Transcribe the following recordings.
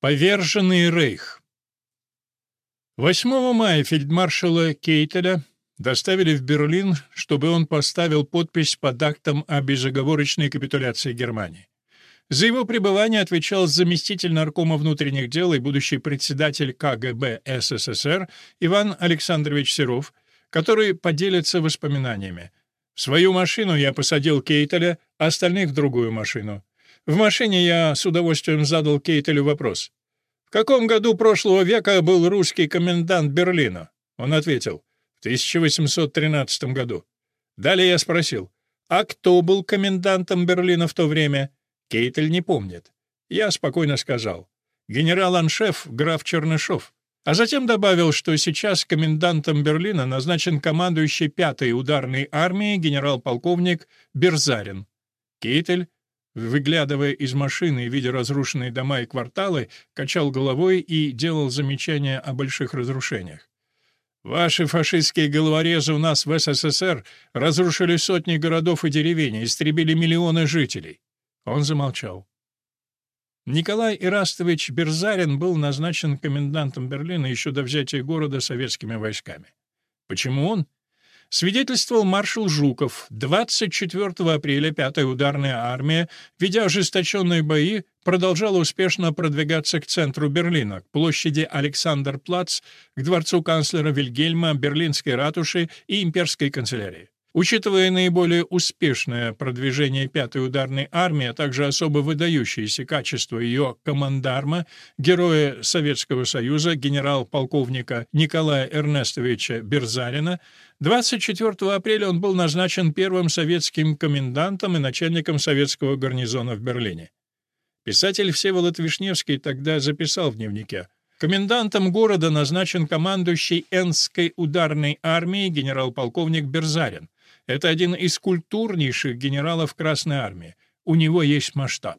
Поверженный Рейх 8 мая фельдмаршала Кейтеля доставили в Берлин, чтобы он поставил подпись под актом о безоговорочной капитуляции Германии. За его пребывание отвечал заместитель наркома внутренних дел и будущий председатель КГБ СССР Иван Александрович Серов, который поделится воспоминаниями. В свою машину я посадил Кейтеля, а остальных в другую машину. В машине я с удовольствием задал Кейтелю вопрос. «В каком году прошлого века был русский комендант Берлина?» Он ответил. «В 1813 году». Далее я спросил. «А кто был комендантом Берлина в то время?» Кейтель не помнит. Я спокойно сказал. «Генерал-аншеф граф Чернышов». А затем добавил, что сейчас комендантом Берлина назначен командующий пятой ударной армией генерал-полковник Берзарин. Кейтель выглядывая из машины и видя разрушенные дома и кварталы, качал головой и делал замечания о больших разрушениях. «Ваши фашистские головорезы у нас в СССР разрушили сотни городов и деревень, истребили миллионы жителей». Он замолчал. Николай Ирастович Берзарин был назначен комендантом Берлина еще до взятия города советскими войсками. Почему он? Свидетельствовал маршал Жуков. 24 апреля 5-я ударная армия, ведя ожесточенные бои, продолжала успешно продвигаться к центру Берлина, к площади Александр-Плац, к дворцу канцлера Вильгельма, Берлинской ратуши и имперской канцелярии. Учитывая наиболее успешное продвижение пятой ударной армии, а также особо выдающиеся качества ее командарма, героя Советского Союза, генерал-полковника Николая Эрнестовича Берзарина, 24 апреля он был назначен первым советским комендантом и начальником советского гарнизона в Берлине. Писатель Всеволод Вишневский тогда записал в дневнике Комендантом города назначен командующий Энской ударной армией генерал-полковник Берзарин. Это один из культурнейших генералов Красной Армии. У него есть масштаб.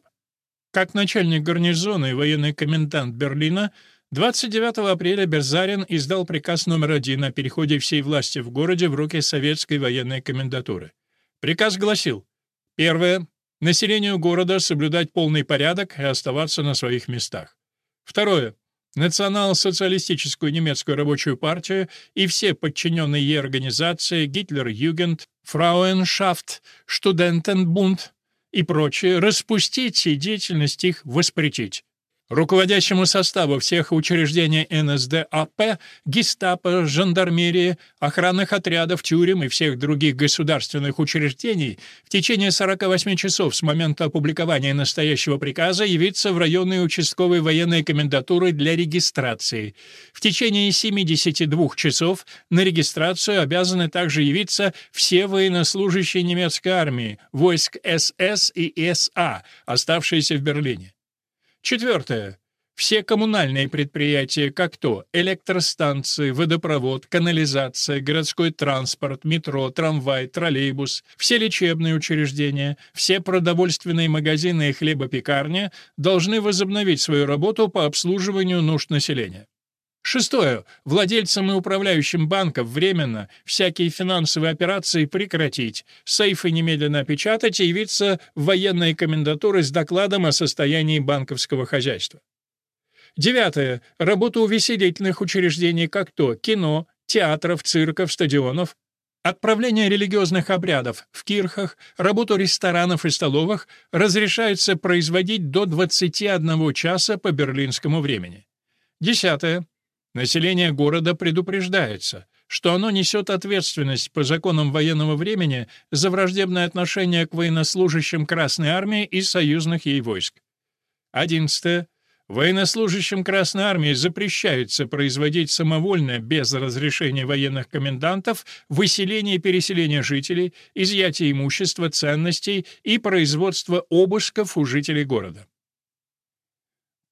Как начальник гарнизона и военный комендант Берлина, 29 апреля Берзарин издал приказ номер один о переходе всей власти в городе в руки советской военной комендатуры. Приказ гласил Первое. Населению города соблюдать полный порядок и оставаться на своих местах. Второе национал-социалистическую немецкую рабочую партию и все подчиненные ей организации Гитлер-Югент, Фрауеншафт, Студентенбунд и прочие распустить и деятельность их воспретить руководящему составу всех учреждений НСДАП, гестапо, жандармерии, охранных отрядов, тюрем и всех других государственных учреждений в течение 48 часов с момента опубликования настоящего приказа явиться в районные участковые военные комендатуры для регистрации. В течение 72 часов на регистрацию обязаны также явиться все военнослужащие немецкой армии, войск СС и СА, оставшиеся в Берлине. Четвертое. Все коммунальные предприятия, как то электростанции, водопровод, канализация, городской транспорт, метро, трамвай, троллейбус, все лечебные учреждения, все продовольственные магазины и хлебопекарни должны возобновить свою работу по обслуживанию нужд населения. Шестое. Владельцам и управляющим банков временно всякие финансовые операции прекратить, сейфы немедленно опечатать и явиться в военные комендатуры с докладом о состоянии банковского хозяйства. Девятое. Работу увеселительных учреждений, как то кино, театров, цирков, стадионов, Отправление религиозных обрядов в кирхах, работу ресторанов и столовых разрешается производить до 21 часа по берлинскому времени. Десятое. Население города предупреждается, что оно несет ответственность по законам военного времени за враждебное отношение к военнослужащим Красной Армии и союзных ей войск. 11. Военнослужащим Красной Армии запрещается производить самовольно, без разрешения военных комендантов, выселение и переселение жителей, изъятие имущества, ценностей и производство обысков у жителей города.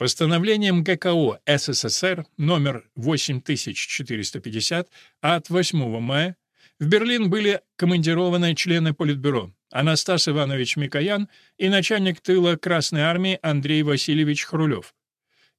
Постановлением ГКО СССР номер 8450 от 8 мая в Берлин были командированы члены Политбюро Анастас Иванович Микоян и начальник тыла Красной Армии Андрей Васильевич Хрулев.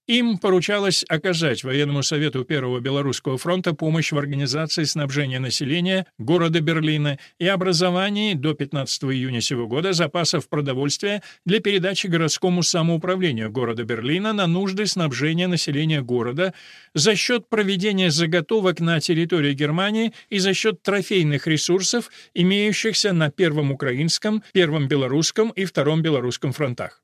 Им поручалось оказать военному совету Первого Белорусского фронта помощь в организации снабжения населения города Берлина и образовании до 15 июня сего года запасов продовольствия для передачи городскому самоуправлению города Берлина на нужды снабжения населения города за счет проведения заготовок на территории Германии и за счет трофейных ресурсов, имеющихся на Первом Украинском, Первом Белорусском и Втором Белорусском фронтах.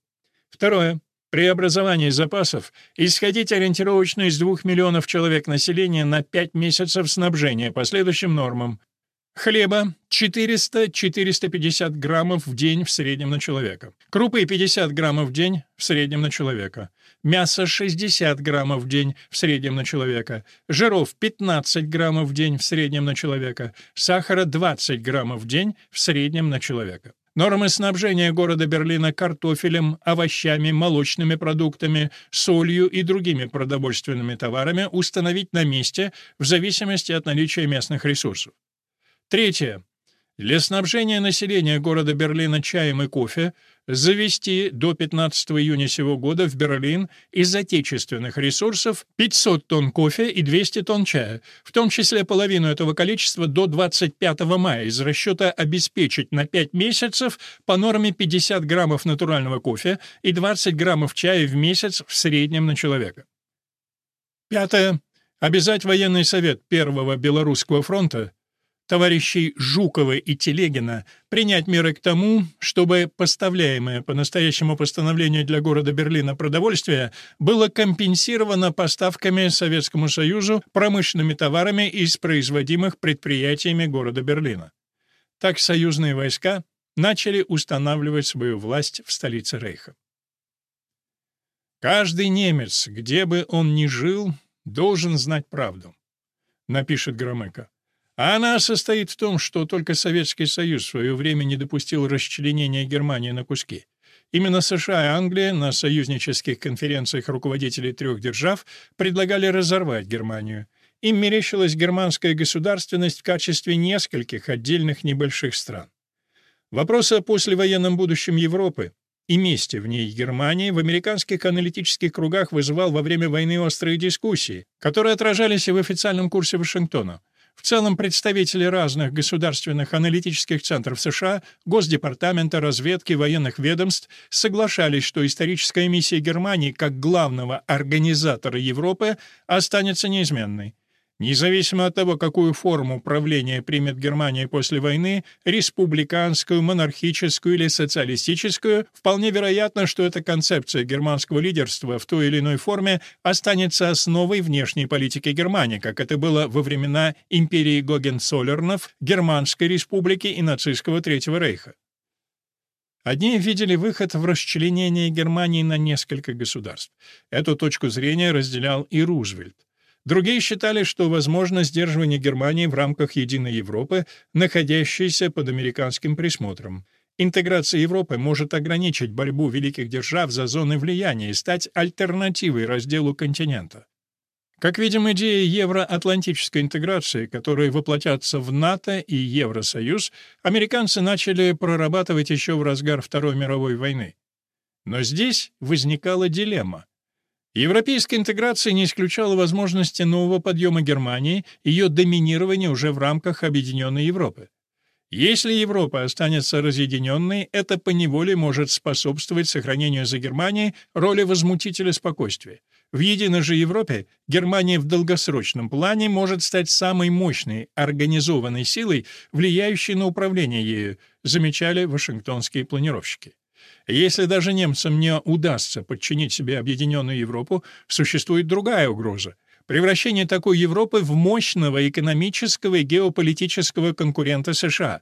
Второе. При образовании запасов исходить ориентировочно из 2 миллионов человек населения на 5 месяцев снабжения по следующим нормам. Хлеба 400-450 граммов в день в среднем на человека. Крупы 50 граммов в день в среднем на человека. Мясо 60 граммов в день в среднем на человека. Жиров 15 граммов в день в среднем на человека. Сахара 20 граммов в день в среднем на человека. Нормы снабжения города Берлина картофелем, овощами, молочными продуктами, солью и другими продовольственными товарами установить на месте в зависимости от наличия местных ресурсов. Третье. Для снабжения населения города Берлина чаем и кофе завести до 15 июня сего года в Берлин из отечественных ресурсов 500 тонн кофе и 200 тонн чая, в том числе половину этого количества до 25 мая из расчета обеспечить на 5 месяцев по норме 50 граммов натурального кофе и 20 граммов чая в месяц в среднем на человека. Пятое. Обязать военный совет Первого Белорусского фронта товарищей Жукова и Телегина принять меры к тому, чтобы поставляемое по настоящему постановлению для города Берлина продовольствие было компенсировано поставками Советскому Союзу промышленными товарами из производимых предприятиями города Берлина. Так союзные войска начали устанавливать свою власть в столице Рейха. «Каждый немец, где бы он ни жил, должен знать правду», — напишет Громыко. А она состоит в том, что только Советский Союз в свое время не допустил расчленения Германии на куски. Именно США и Англия на союзнических конференциях руководителей трех держав предлагали разорвать Германию. Им мерещилась германская государственность в качестве нескольких отдельных небольших стран. Вопрос о послевоенном будущем Европы и месте в ней Германии в американских аналитических кругах вызывал во время войны острые дискуссии, которые отражались и в официальном курсе Вашингтона. В целом представители разных государственных аналитических центров США, Госдепартамента, разведки, военных ведомств соглашались, что историческая миссия Германии как главного организатора Европы останется неизменной. Независимо от того, какую форму правления примет Германия после войны, республиканскую, монархическую или социалистическую, вполне вероятно, что эта концепция германского лидерства в той или иной форме останется основой внешней политики Германии, как это было во времена империи Гогенцоллернов, Германской республики и нацистского Третьего рейха. Одни видели выход в расчленение Германии на несколько государств. Эту точку зрения разделял и Рузвельт. Другие считали, что возможно сдерживание Германии в рамках единой Европы, находящейся под американским присмотром. Интеграция Европы может ограничить борьбу великих держав за зоны влияния и стать альтернативой разделу континента. Как видим, идеи евроатлантической интеграции, которые воплотятся в НАТО и Евросоюз, американцы начали прорабатывать еще в разгар Второй мировой войны. Но здесь возникала дилемма. Европейская интеграция не исключала возможности нового подъема Германии, ее доминирования уже в рамках Объединенной Европы. Если Европа останется разъединенной, это поневоле может способствовать сохранению за Германией роли возмутителя спокойствия. В единой же Европе Германия в долгосрочном плане может стать самой мощной организованной силой, влияющей на управление ею, замечали вашингтонские планировщики. Если даже немцам не удастся подчинить себе объединенную Европу, существует другая угроза — превращение такой Европы в мощного экономического и геополитического конкурента США.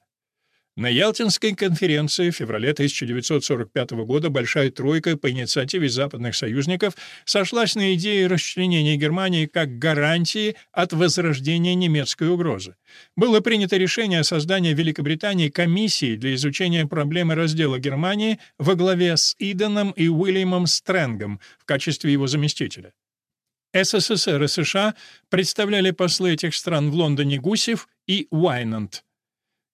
На Ялтинской конференции в феврале 1945 года Большая Тройка по инициативе западных союзников сошлась на идее расчленения Германии как гарантии от возрождения немецкой угрозы. Было принято решение о создании в Великобритании комиссии для изучения проблемы раздела Германии во главе с Иденом и Уильямом Стрэнгом в качестве его заместителя. СССР и США представляли послы этих стран в Лондоне Гусев и Уайнанд.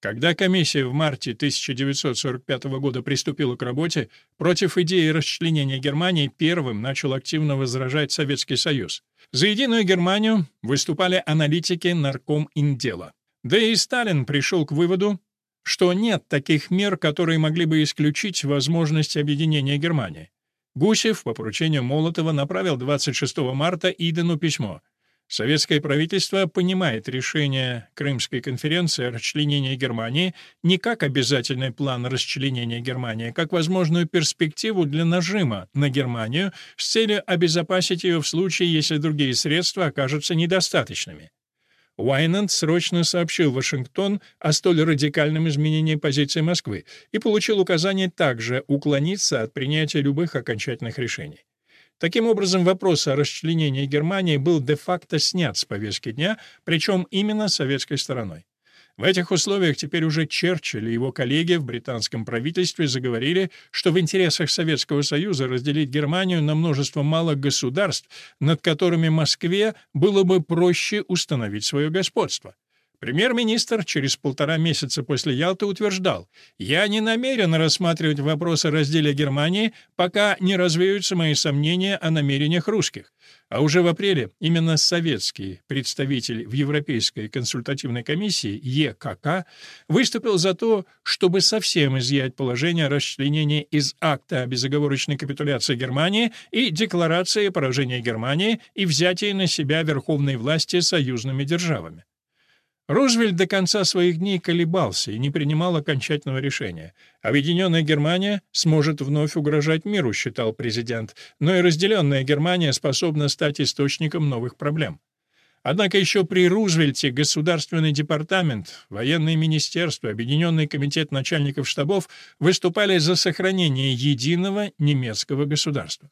Когда комиссия в марте 1945 года приступила к работе, против идеи расчленения Германии первым начал активно возражать Советский Союз. За единую Германию выступали аналитики нарком Индела. Да и Сталин пришел к выводу, что нет таких мер, которые могли бы исключить возможность объединения Германии. Гусев по поручению Молотова направил 26 марта Идену письмо. Советское правительство понимает решение Крымской конференции о расчленении Германии не как обязательный план расчленения Германии, а как возможную перспективу для нажима на Германию с целью обезопасить ее в случае, если другие средства окажутся недостаточными. Уайнанд срочно сообщил Вашингтон о столь радикальном изменении позиции Москвы и получил указание также уклониться от принятия любых окончательных решений. Таким образом, вопрос о расчленении Германии был де-факто снят с повестки дня, причем именно советской стороной. В этих условиях теперь уже Черчилль и его коллеги в британском правительстве заговорили, что в интересах Советского Союза разделить Германию на множество малых государств, над которыми Москве было бы проще установить свое господство. Премьер-министр через полтора месяца после Ялты утверждал, «Я не намерен рассматривать вопросы о разделе Германии, пока не развеются мои сомнения о намерениях русских». А уже в апреле именно советский представитель в Европейской консультативной комиссии ЕКК выступил за то, чтобы совсем изъять положение о расчленении из акта о безоговорочной капитуляции Германии и декларации о поражении Германии и взятии на себя верховной власти союзными державами. Рузвельт до конца своих дней колебался и не принимал окончательного решения. Объединенная Германия сможет вновь угрожать миру, считал президент, но и разделенная Германия способна стать источником новых проблем. Однако еще при Рузвельте Государственный департамент, военное министерство, Объединенный комитет начальников штабов выступали за сохранение единого немецкого государства.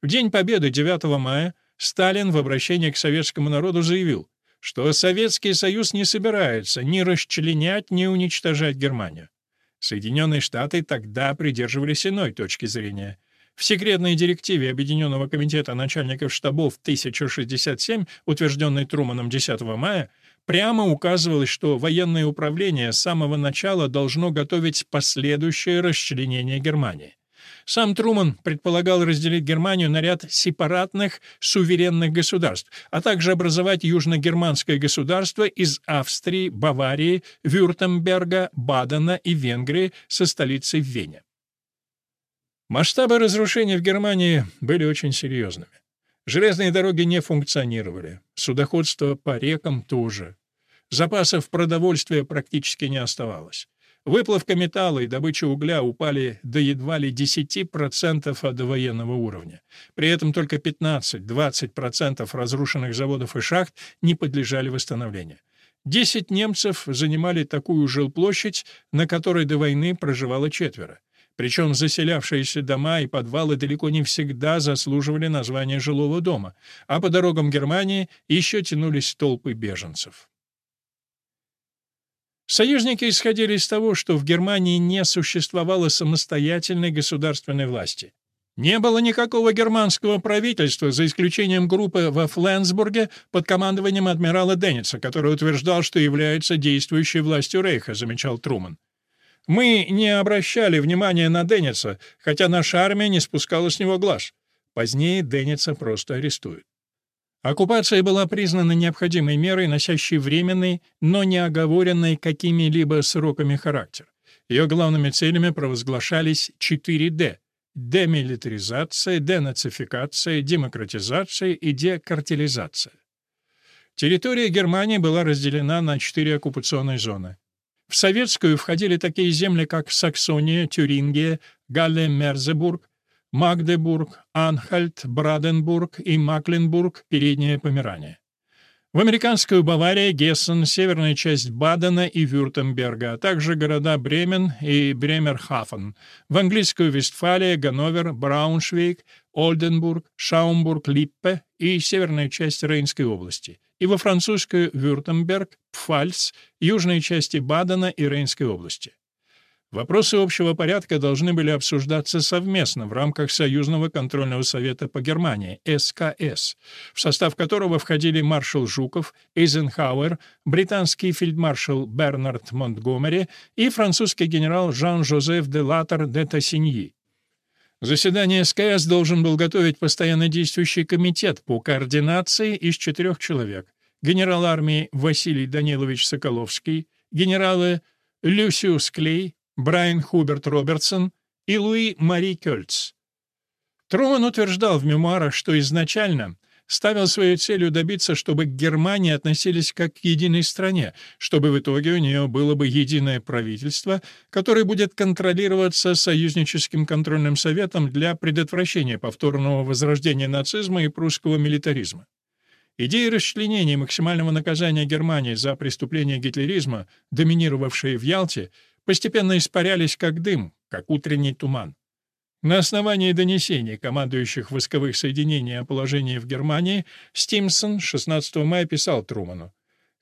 В День Победы 9 мая Сталин в обращении к советскому народу заявил что Советский Союз не собирается ни расчленять, ни уничтожать Германию. Соединенные Штаты тогда придерживались иной точки зрения. В секретной директиве Объединенного комитета начальников штабов 1067, утвержденной Труманом 10 мая, прямо указывалось, что военное управление с самого начала должно готовить последующее расчленение Германии. Сам Труман предполагал разделить Германию на ряд сепаратных суверенных государств, а также образовать южногерманское государство из Австрии, Баварии, Вюртемберга, Бадена и Венгрии со столицей в Вене. Масштабы разрушений в Германии были очень серьезными. Железные дороги не функционировали, судоходство по рекам тоже. Запасов продовольствия практически не оставалось. Выплавка металла и добыча угля упали до едва ли 10% от военного уровня. При этом только 15-20% разрушенных заводов и шахт не подлежали восстановлению. Десять немцев занимали такую жилплощадь, на которой до войны проживало четверо. Причем заселявшиеся дома и подвалы далеко не всегда заслуживали названия жилого дома, а по дорогам Германии еще тянулись толпы беженцев. Союзники исходили из того, что в Германии не существовало самостоятельной государственной власти. Не было никакого германского правительства, за исключением группы во Фленсбурге под командованием адмирала Денниса, который утверждал, что является действующей властью Рейха, замечал Труман. Мы не обращали внимания на Денниса, хотя наша армия не спускала с него глаз. Позднее Денниса просто арестуют. Оккупация была признана необходимой мерой, носящей временный, но не оговоренный какими-либо сроками характер. Ее главными целями провозглашались 4D — демилитаризация, денацификация, демократизация и декартелизация. Территория Германии была разделена на четыре оккупационные зоны. В советскую входили такие земли, как Саксония, Тюрингия, Галле-Мерзебург, Магдебург, Анхальт, Браденбург и Макленбург, Передняя Померания. В американскую Баварию, Гессен, северная часть Бадена и Вюртемберга, а также города Бремен и Бремерхафен. В английскую Вестфалия, Ганновер, Брауншвейг, Ольденбург, Шаумбург, Липпе и северная часть Рейнской области. И во французскую Вюртемберг, Пфальц, южные части Бадена и Рейнской области. Вопросы общего порядка должны были обсуждаться совместно в рамках Союзного контрольного совета по Германии, СКС, в состав которого входили маршал Жуков, Эйзенхауэр, британский фельдмаршал Бернард Монтгомери и французский генерал Жан-Жозеф де Латер де Тассиньи. Заседание СКС должен был готовить постоянно действующий комитет по координации из четырех человек. Генерал армии Василий Данилович Соколовский, генералы Люсиус Клей, Брайан Хуберт Робертсон и Луи Мари Кёльц. Труман утверждал в мемуарах, что изначально ставил своей целью добиться, чтобы к Германии относились как к единой стране, чтобы в итоге у нее было бы единое правительство, которое будет контролироваться союзническим контрольным советом для предотвращения повторного возрождения нацизма и прусского милитаризма. Идеи расчленения и максимального наказания Германии за преступления гитлеризма, доминировавшие в Ялте, постепенно испарялись как дым, как утренний туман. На основании донесений командующих войсковых соединений о положении в Германии Стимсон 16 мая писал Труману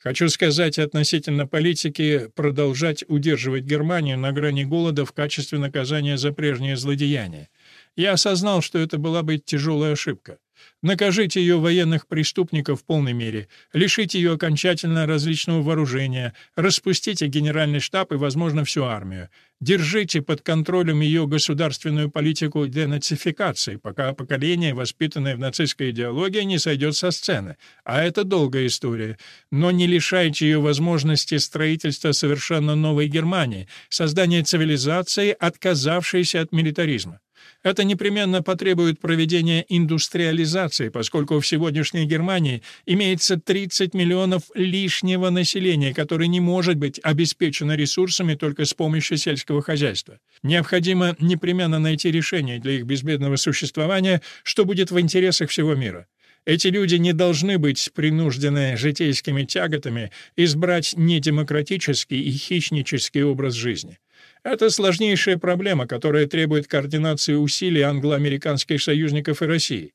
Хочу сказать относительно политики продолжать удерживать Германию на грани голода в качестве наказания за прежние злодеяния. Я осознал, что это была бы тяжелая ошибка. Накажите ее военных преступников в полной мере, лишите ее окончательно различного вооружения, распустите генеральный штаб и, возможно, всю армию. Держите под контролем ее государственную политику денацификации, пока поколение, воспитанное в нацистской идеологии, не сойдет со сцены. А это долгая история. Но не лишайте ее возможности строительства совершенно новой Германии, создания цивилизации, отказавшейся от милитаризма. Это непременно потребует проведения индустриализации, поскольку в сегодняшней Германии имеется 30 миллионов лишнего населения, которое не может быть обеспечено ресурсами только с помощью сельского хозяйства. Необходимо непременно найти решение для их безбедного существования, что будет в интересах всего мира. Эти люди не должны быть принуждены житейскими тяготами избрать недемократический и хищнический образ жизни. Это сложнейшая проблема, которая требует координации усилий англо-американских союзников и России.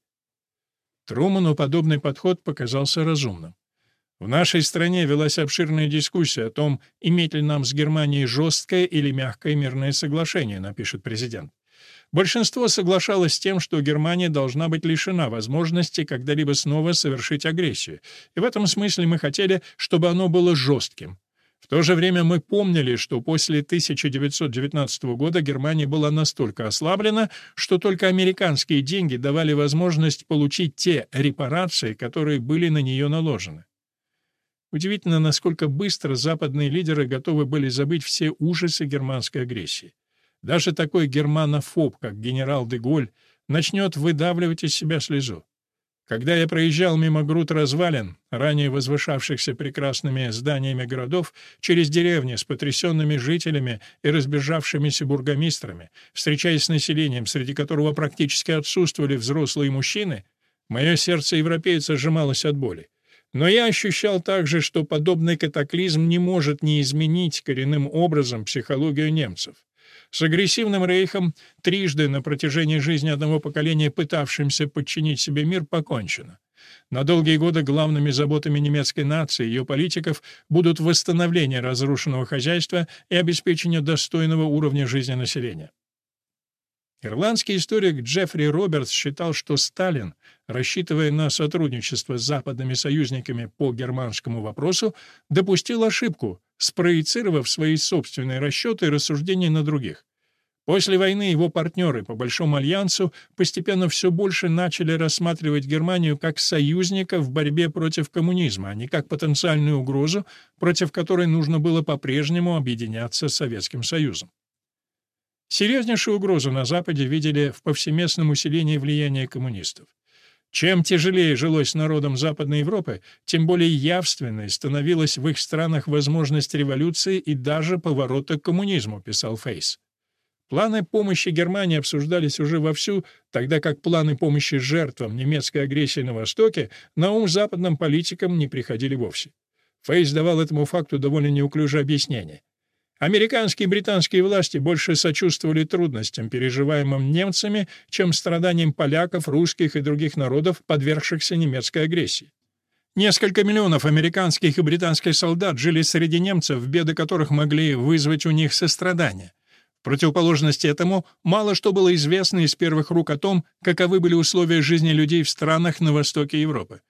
Труману подобный подход показался разумным. В нашей стране велась обширная дискуссия о том, иметь ли нам с Германией жесткое или мягкое мирное соглашение, напишет президент. Большинство соглашалось с тем, что Германия должна быть лишена возможности когда-либо снова совершить агрессию, и в этом смысле мы хотели, чтобы оно было жестким. То же время мы помнили, что после 1919 года Германия была настолько ослаблена, что только американские деньги давали возможность получить те репарации, которые были на нее наложены. Удивительно, насколько быстро западные лидеры готовы были забыть все ужасы германской агрессии. Даже такой германофоб, как генерал де Голь, начнет выдавливать из себя слезу. Когда я проезжал мимо груд развалин, ранее возвышавшихся прекрасными зданиями городов, через деревни с потрясенными жителями и разбежавшимися бургомистрами, встречаясь с населением, среди которого практически отсутствовали взрослые мужчины, мое сердце европейца сжималось от боли. Но я ощущал также, что подобный катаклизм не может не изменить коренным образом психологию немцев. С агрессивным рейхом, трижды на протяжении жизни одного поколения пытавшимся подчинить себе мир, покончено. На долгие годы главными заботами немецкой нации и ее политиков будут восстановление разрушенного хозяйства и обеспечение достойного уровня жизни населения. Ирландский историк Джеффри Робертс считал, что Сталин, рассчитывая на сотрудничество с западными союзниками по германскому вопросу, допустил ошибку, спроецировав свои собственные расчеты и рассуждения на других. После войны его партнеры по Большому альянсу постепенно все больше начали рассматривать Германию как союзника в борьбе против коммунизма, а не как потенциальную угрозу, против которой нужно было по-прежнему объединяться с Советским Союзом. Серьезнейшую угрозу на Западе видели в повсеместном усилении влияния коммунистов. Чем тяжелее жилось народам Западной Европы, тем более явственной становилась в их странах возможность революции и даже поворота к коммунизму, писал Фейс. Планы помощи Германии обсуждались уже вовсю, тогда как планы помощи жертвам немецкой агрессии на Востоке на ум западным политикам не приходили вовсе. Фейс давал этому факту довольно неуклюжее объяснение. Американские и британские власти больше сочувствовали трудностям, переживаемым немцами, чем страданиям поляков, русских и других народов, подвергшихся немецкой агрессии. Несколько миллионов американских и британских солдат жили среди немцев, беды которых могли вызвать у них сострадание. В противоположность этому, мало что было известно из первых рук о том, каковы были условия жизни людей в странах на востоке Европы.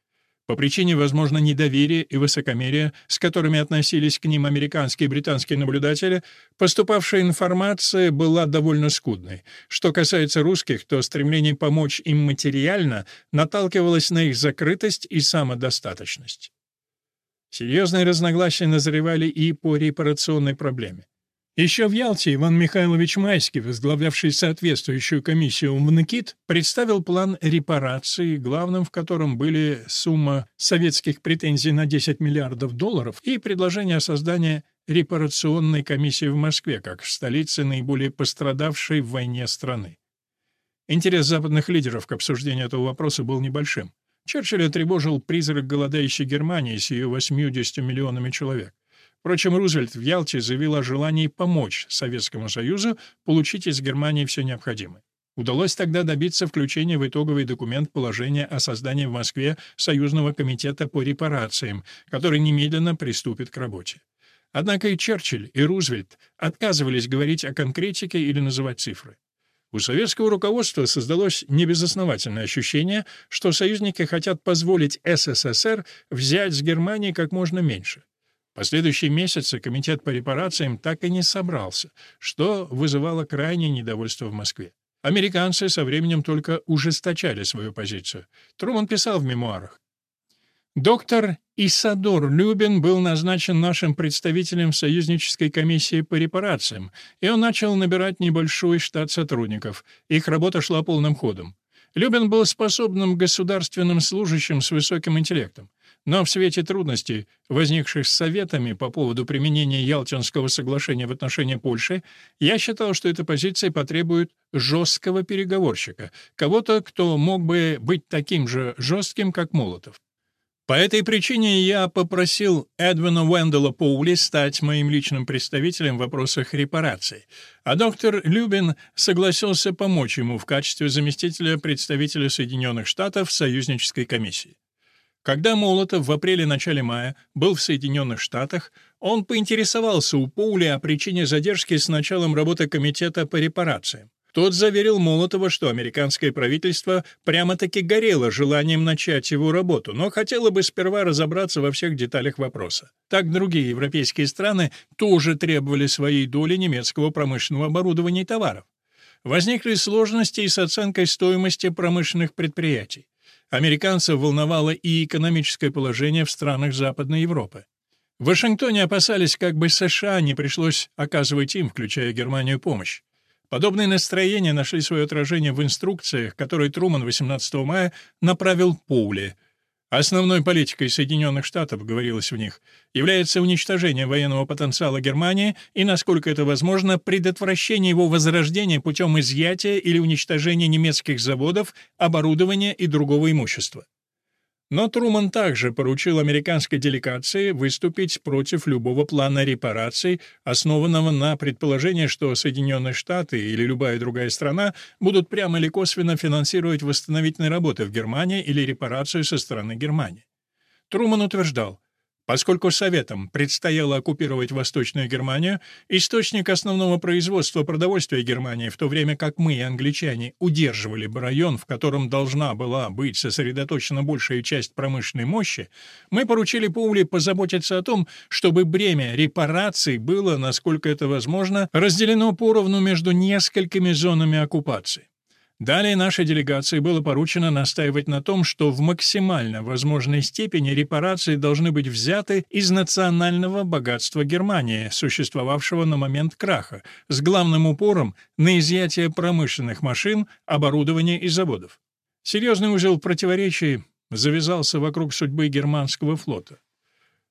По причине, возможно, недоверия и высокомерия, с которыми относились к ним американские и британские наблюдатели, поступавшая информация была довольно скудной. Что касается русских, то стремление помочь им материально наталкивалось на их закрытость и самодостаточность. Серьезные разногласия назревали и по репарационной проблеме. Еще в Ялте Иван Михайлович Майский, возглавлявший соответствующую комиссию в НКИТ, представил план репараций, главным в котором были сумма советских претензий на 10 миллиардов долларов и предложение о создании репарационной комиссии в Москве, как в столице наиболее пострадавшей в войне страны. Интерес западных лидеров к обсуждению этого вопроса был небольшим. Черчилля тревожил призрак голодающей Германии с ее 80 миллионами человек. Впрочем, Рузвельт в Ялте заявил о желании помочь Советскому Союзу получить из Германии все необходимое. Удалось тогда добиться включения в итоговый документ положения о создании в Москве Союзного комитета по репарациям, который немедленно приступит к работе. Однако и Черчилль, и Рузвельт отказывались говорить о конкретике или называть цифры. У советского руководства создалось небезосновательное ощущение, что союзники хотят позволить СССР взять с Германии как можно меньше. Последующие месяцы комитет по репарациям так и не собрался, что вызывало крайнее недовольство в Москве. Американцы со временем только ужесточали свою позицию. Труман писал в мемуарах. Доктор Исадор Любин был назначен нашим представителем в союзнической комиссии по репарациям, и он начал набирать небольшой штат сотрудников. Их работа шла полным ходом. Любин был способным государственным служащим с высоким интеллектом. Но в свете трудностей, возникших с Советами по поводу применения Ялтинского соглашения в отношении Польши, я считал, что эта позиция потребует жесткого переговорщика, кого-то, кто мог бы быть таким же жестким, как Молотов. По этой причине я попросил Эдвина Уэндела Поули стать моим личным представителем в вопросах репараций, а доктор Любин согласился помочь ему в качестве заместителя представителя Соединенных Штатов в союзнической комиссии. Когда Молотов в апреле-начале мая был в Соединенных Штатах, он поинтересовался у Поули о причине задержки с началом работы Комитета по репарациям. Тот заверил Молотова, что американское правительство прямо-таки горело желанием начать его работу, но хотело бы сперва разобраться во всех деталях вопроса. Так другие европейские страны тоже требовали своей доли немецкого промышленного оборудования и товаров. Возникли сложности и с оценкой стоимости промышленных предприятий. Американцев волновало и экономическое положение в странах Западной Европы. В Вашингтоне опасались, как бы США не пришлось оказывать им, включая Германию, помощь. Подобные настроения нашли свое отражение в инструкциях, которые Труман 18 мая направил Поуле — Основной политикой Соединенных Штатов, говорилось в них, является уничтожение военного потенциала Германии и, насколько это возможно, предотвращение его возрождения путем изъятия или уничтожения немецких заводов, оборудования и другого имущества. Но Труман также поручил американской делегации выступить против любого плана репараций, основанного на предположении, что Соединенные Штаты или любая другая страна будут прямо или косвенно финансировать восстановительные работы в Германии или репарацию со стороны Германии. Труман утверждал, Поскольку Советам предстояло оккупировать Восточную Германию, источник основного производства продовольствия Германии, в то время как мы, англичане, удерживали бы район, в котором должна была быть сосредоточена большая часть промышленной мощи, мы поручили Паули позаботиться о том, чтобы бремя репараций было, насколько это возможно, разделено поровну между несколькими зонами оккупации. Далее нашей делегации было поручено настаивать на том, что в максимально возможной степени репарации должны быть взяты из национального богатства Германии, существовавшего на момент краха, с главным упором на изъятие промышленных машин, оборудования и заводов. Серьезный узел противоречий завязался вокруг судьбы германского флота.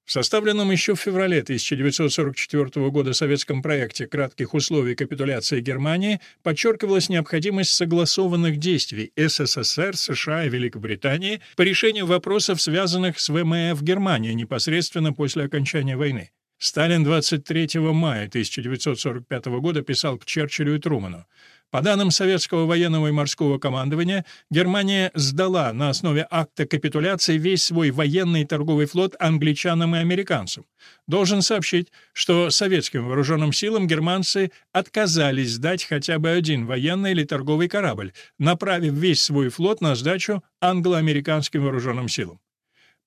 В составленном еще в феврале 1944 года советском проекте кратких условий капитуляции Германии подчеркивалась необходимость согласованных действий СССР, США и Великобритании по решению вопросов, связанных с ВМФ Германии непосредственно после окончания войны. Сталин 23 мая 1945 года писал к Черчиллю и Труману По данным советского военного и морского командования, Германия сдала на основе акта капитуляции весь свой военный и торговый флот англичанам и американцам. Должен сообщить, что советским вооруженным силам германцы отказались сдать хотя бы один военный или торговый корабль, направив весь свой флот на сдачу англо-американским вооруженным силам.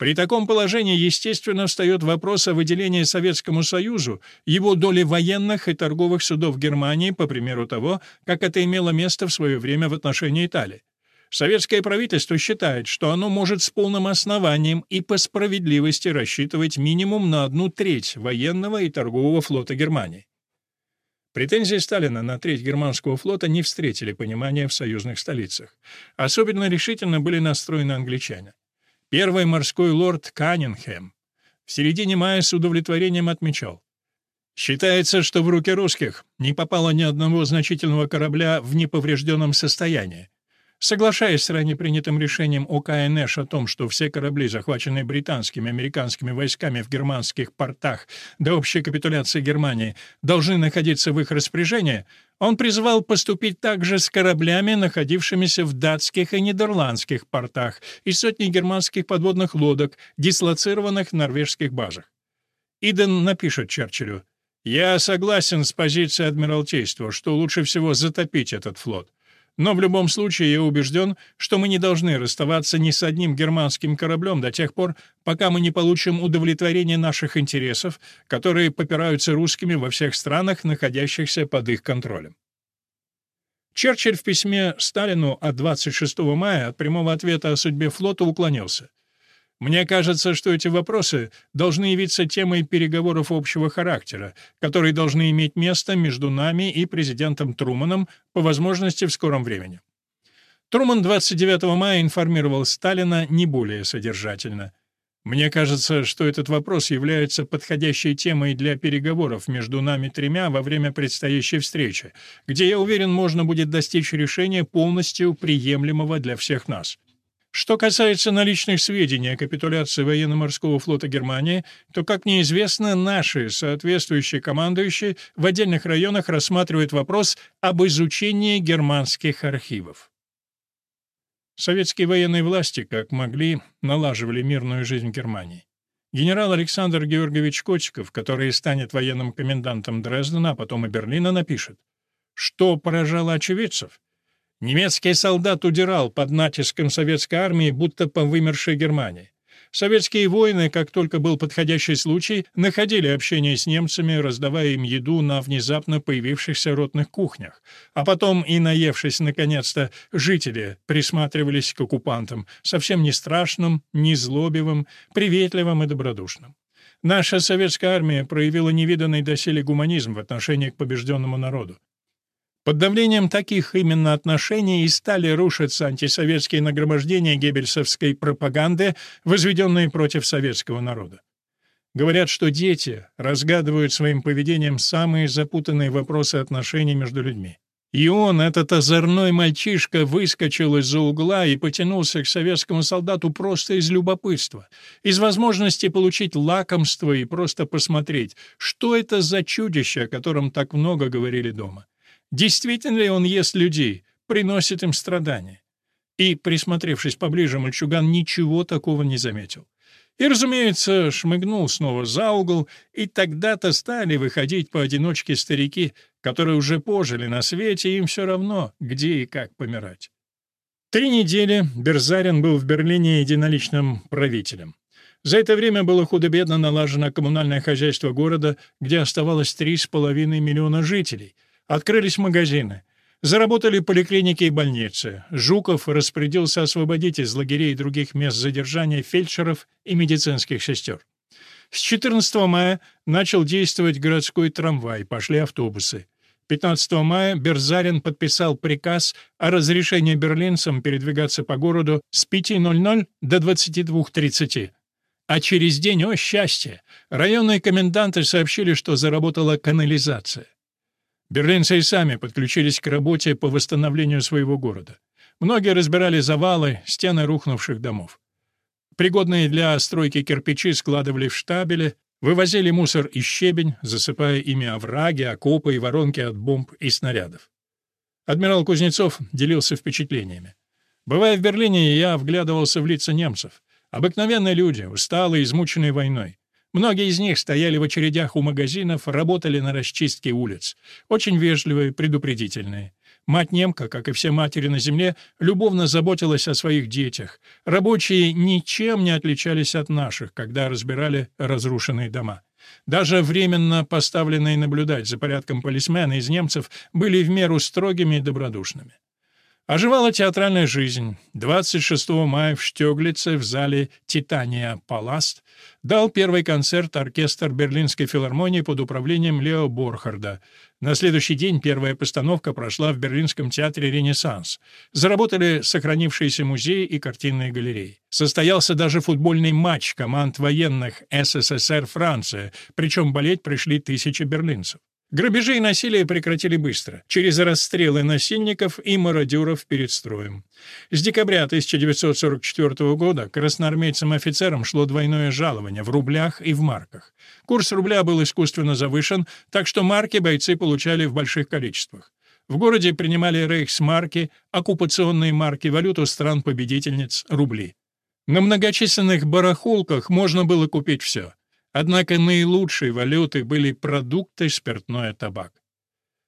При таком положении, естественно, встает вопрос о выделении Советскому Союзу его доли военных и торговых судов Германии, по примеру того, как это имело место в свое время в отношении Италии. Советское правительство считает, что оно может с полным основанием и по справедливости рассчитывать минимум на одну треть военного и торгового флота Германии. Претензии Сталина на треть германского флота не встретили понимания в союзных столицах. Особенно решительно были настроены англичане. Первый морской лорд Каннингем в середине мая с удовлетворением отмечал. Считается, что в руки русских не попало ни одного значительного корабля в неповрежденном состоянии. Соглашаясь с ранее принятым решением ОК НЭШ о том, что все корабли, захваченные британскими и американскими войсками в германских портах до общей капитуляции Германии, должны находиться в их распоряжении, он призвал поступить также с кораблями, находившимися в датских и нидерландских портах, и сотней германских подводных лодок, дислоцированных в норвежских базах. Иден напишет Черчиллю, «Я согласен с позицией Адмиралтейства, что лучше всего затопить этот флот. Но в любом случае я убежден, что мы не должны расставаться ни с одним германским кораблем до тех пор, пока мы не получим удовлетворение наших интересов, которые попираются русскими во всех странах, находящихся под их контролем. Черчилль в письме Сталину от 26 мая от прямого ответа о судьбе флота уклонился. Мне кажется, что эти вопросы должны явиться темой переговоров общего характера, которые должны иметь место между нами и президентом Труманом по возможности в скором времени. Труман 29 мая информировал Сталина не более содержательно. Мне кажется, что этот вопрос является подходящей темой для переговоров между нами тремя во время предстоящей встречи, где, я уверен, можно будет достичь решения полностью приемлемого для всех нас. Что касается наличных сведений о капитуляции военно-морского флота Германии, то, как мне известно, наши соответствующие командующие в отдельных районах рассматривают вопрос об изучении германских архивов. Советские военные власти, как могли, налаживали мирную жизнь Германии. Генерал Александр Георгиевич Котиков, который станет военным комендантом Дрездена, а потом и Берлина, напишет, что поражало очевидцев — Немецкий солдат удирал под натиском советской армии, будто по вымершей Германии. Советские воины, как только был подходящий случай, находили общение с немцами, раздавая им еду на внезапно появившихся ротных кухнях. А потом и наевшись наконец-то, жители присматривались к оккупантам, совсем не страшным, не злобивым, приветливым и добродушным. Наша советская армия проявила невиданный доселе гуманизм в отношении к побежденному народу. Под давлением таких именно отношений и стали рушиться антисоветские нагромождения геббельсовской пропаганды, возведенные против советского народа. Говорят, что дети разгадывают своим поведением самые запутанные вопросы отношений между людьми. И он, этот озорной мальчишка, выскочил из-за угла и потянулся к советскому солдату просто из любопытства, из возможности получить лакомство и просто посмотреть, что это за чудище, о котором так много говорили дома. Действительно ли он ест людей, приносит им страдания? И, присмотревшись поближе, мальчуган ничего такого не заметил. И, разумеется, шмыгнул снова за угол, и тогда-то стали выходить поодиночке старики, которые уже пожили на свете, им все равно, где и как помирать. Три недели Берзарин был в Берлине единоличным правителем. За это время было худо-бедно налажено коммунальное хозяйство города, где оставалось три с половиной миллиона жителей — Открылись магазины. Заработали поликлиники и больницы. Жуков распорядился освободить из лагерей и других мест задержания фельдшеров и медицинских сестер. С 14 мая начал действовать городской трамвай, пошли автобусы. 15 мая Берзарин подписал приказ о разрешении берлинцам передвигаться по городу с 5.00 до 22.30. А через день, о счастье, районные коменданты сообщили, что заработала канализация. Берлинцы и сами подключились к работе по восстановлению своего города. Многие разбирали завалы, стены рухнувших домов. Пригодные для стройки кирпичи складывали в штабеле, вывозили мусор и щебень, засыпая ими овраги, окопы и воронки от бомб и снарядов. Адмирал Кузнецов делился впечатлениями. Бывая в Берлине, я вглядывался в лица немцев. Обыкновенные люди, усталые, измученные войной. Многие из них стояли в очередях у магазинов, работали на расчистке улиц. Очень вежливые, предупредительные. Мать немка, как и все матери на земле, любовно заботилась о своих детях. Рабочие ничем не отличались от наших, когда разбирали разрушенные дома. Даже временно поставленные наблюдать за порядком полисмены из немцев были в меру строгими и добродушными. Оживала театральная жизнь. 26 мая в Штёглице в зале «Титания Паласт» дал первый концерт оркестр Берлинской филармонии под управлением Лео Борхарда. На следующий день первая постановка прошла в Берлинском театре «Ренессанс». Заработали сохранившиеся музеи и картинные галереи. Состоялся даже футбольный матч команд военных СССР «Франция», причем болеть пришли тысячи берлинцев. Грабежи и насилие прекратили быстро, через расстрелы насильников и мародеров перед строем. С декабря 1944 года красноармейцам-офицерам шло двойное жалование в рублях и в марках. Курс рубля был искусственно завышен, так что марки бойцы получали в больших количествах. В городе принимали рейхсмарки, оккупационные марки, валюту стран-победительниц, рубли. На многочисленных барахолках можно было купить все — Однако наилучшей валютой были продукты, спиртное, табак.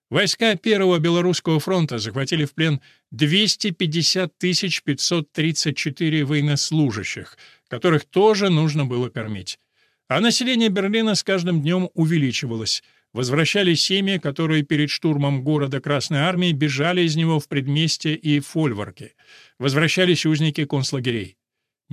Войска Первого Белорусского фронта захватили в плен 250 534 военнослужащих, которых тоже нужно было кормить. А население Берлина с каждым днем увеличивалось. Возвращались семьи, которые перед штурмом города Красной Армии бежали из него в предместье и фольварки. Возвращались узники концлагерей.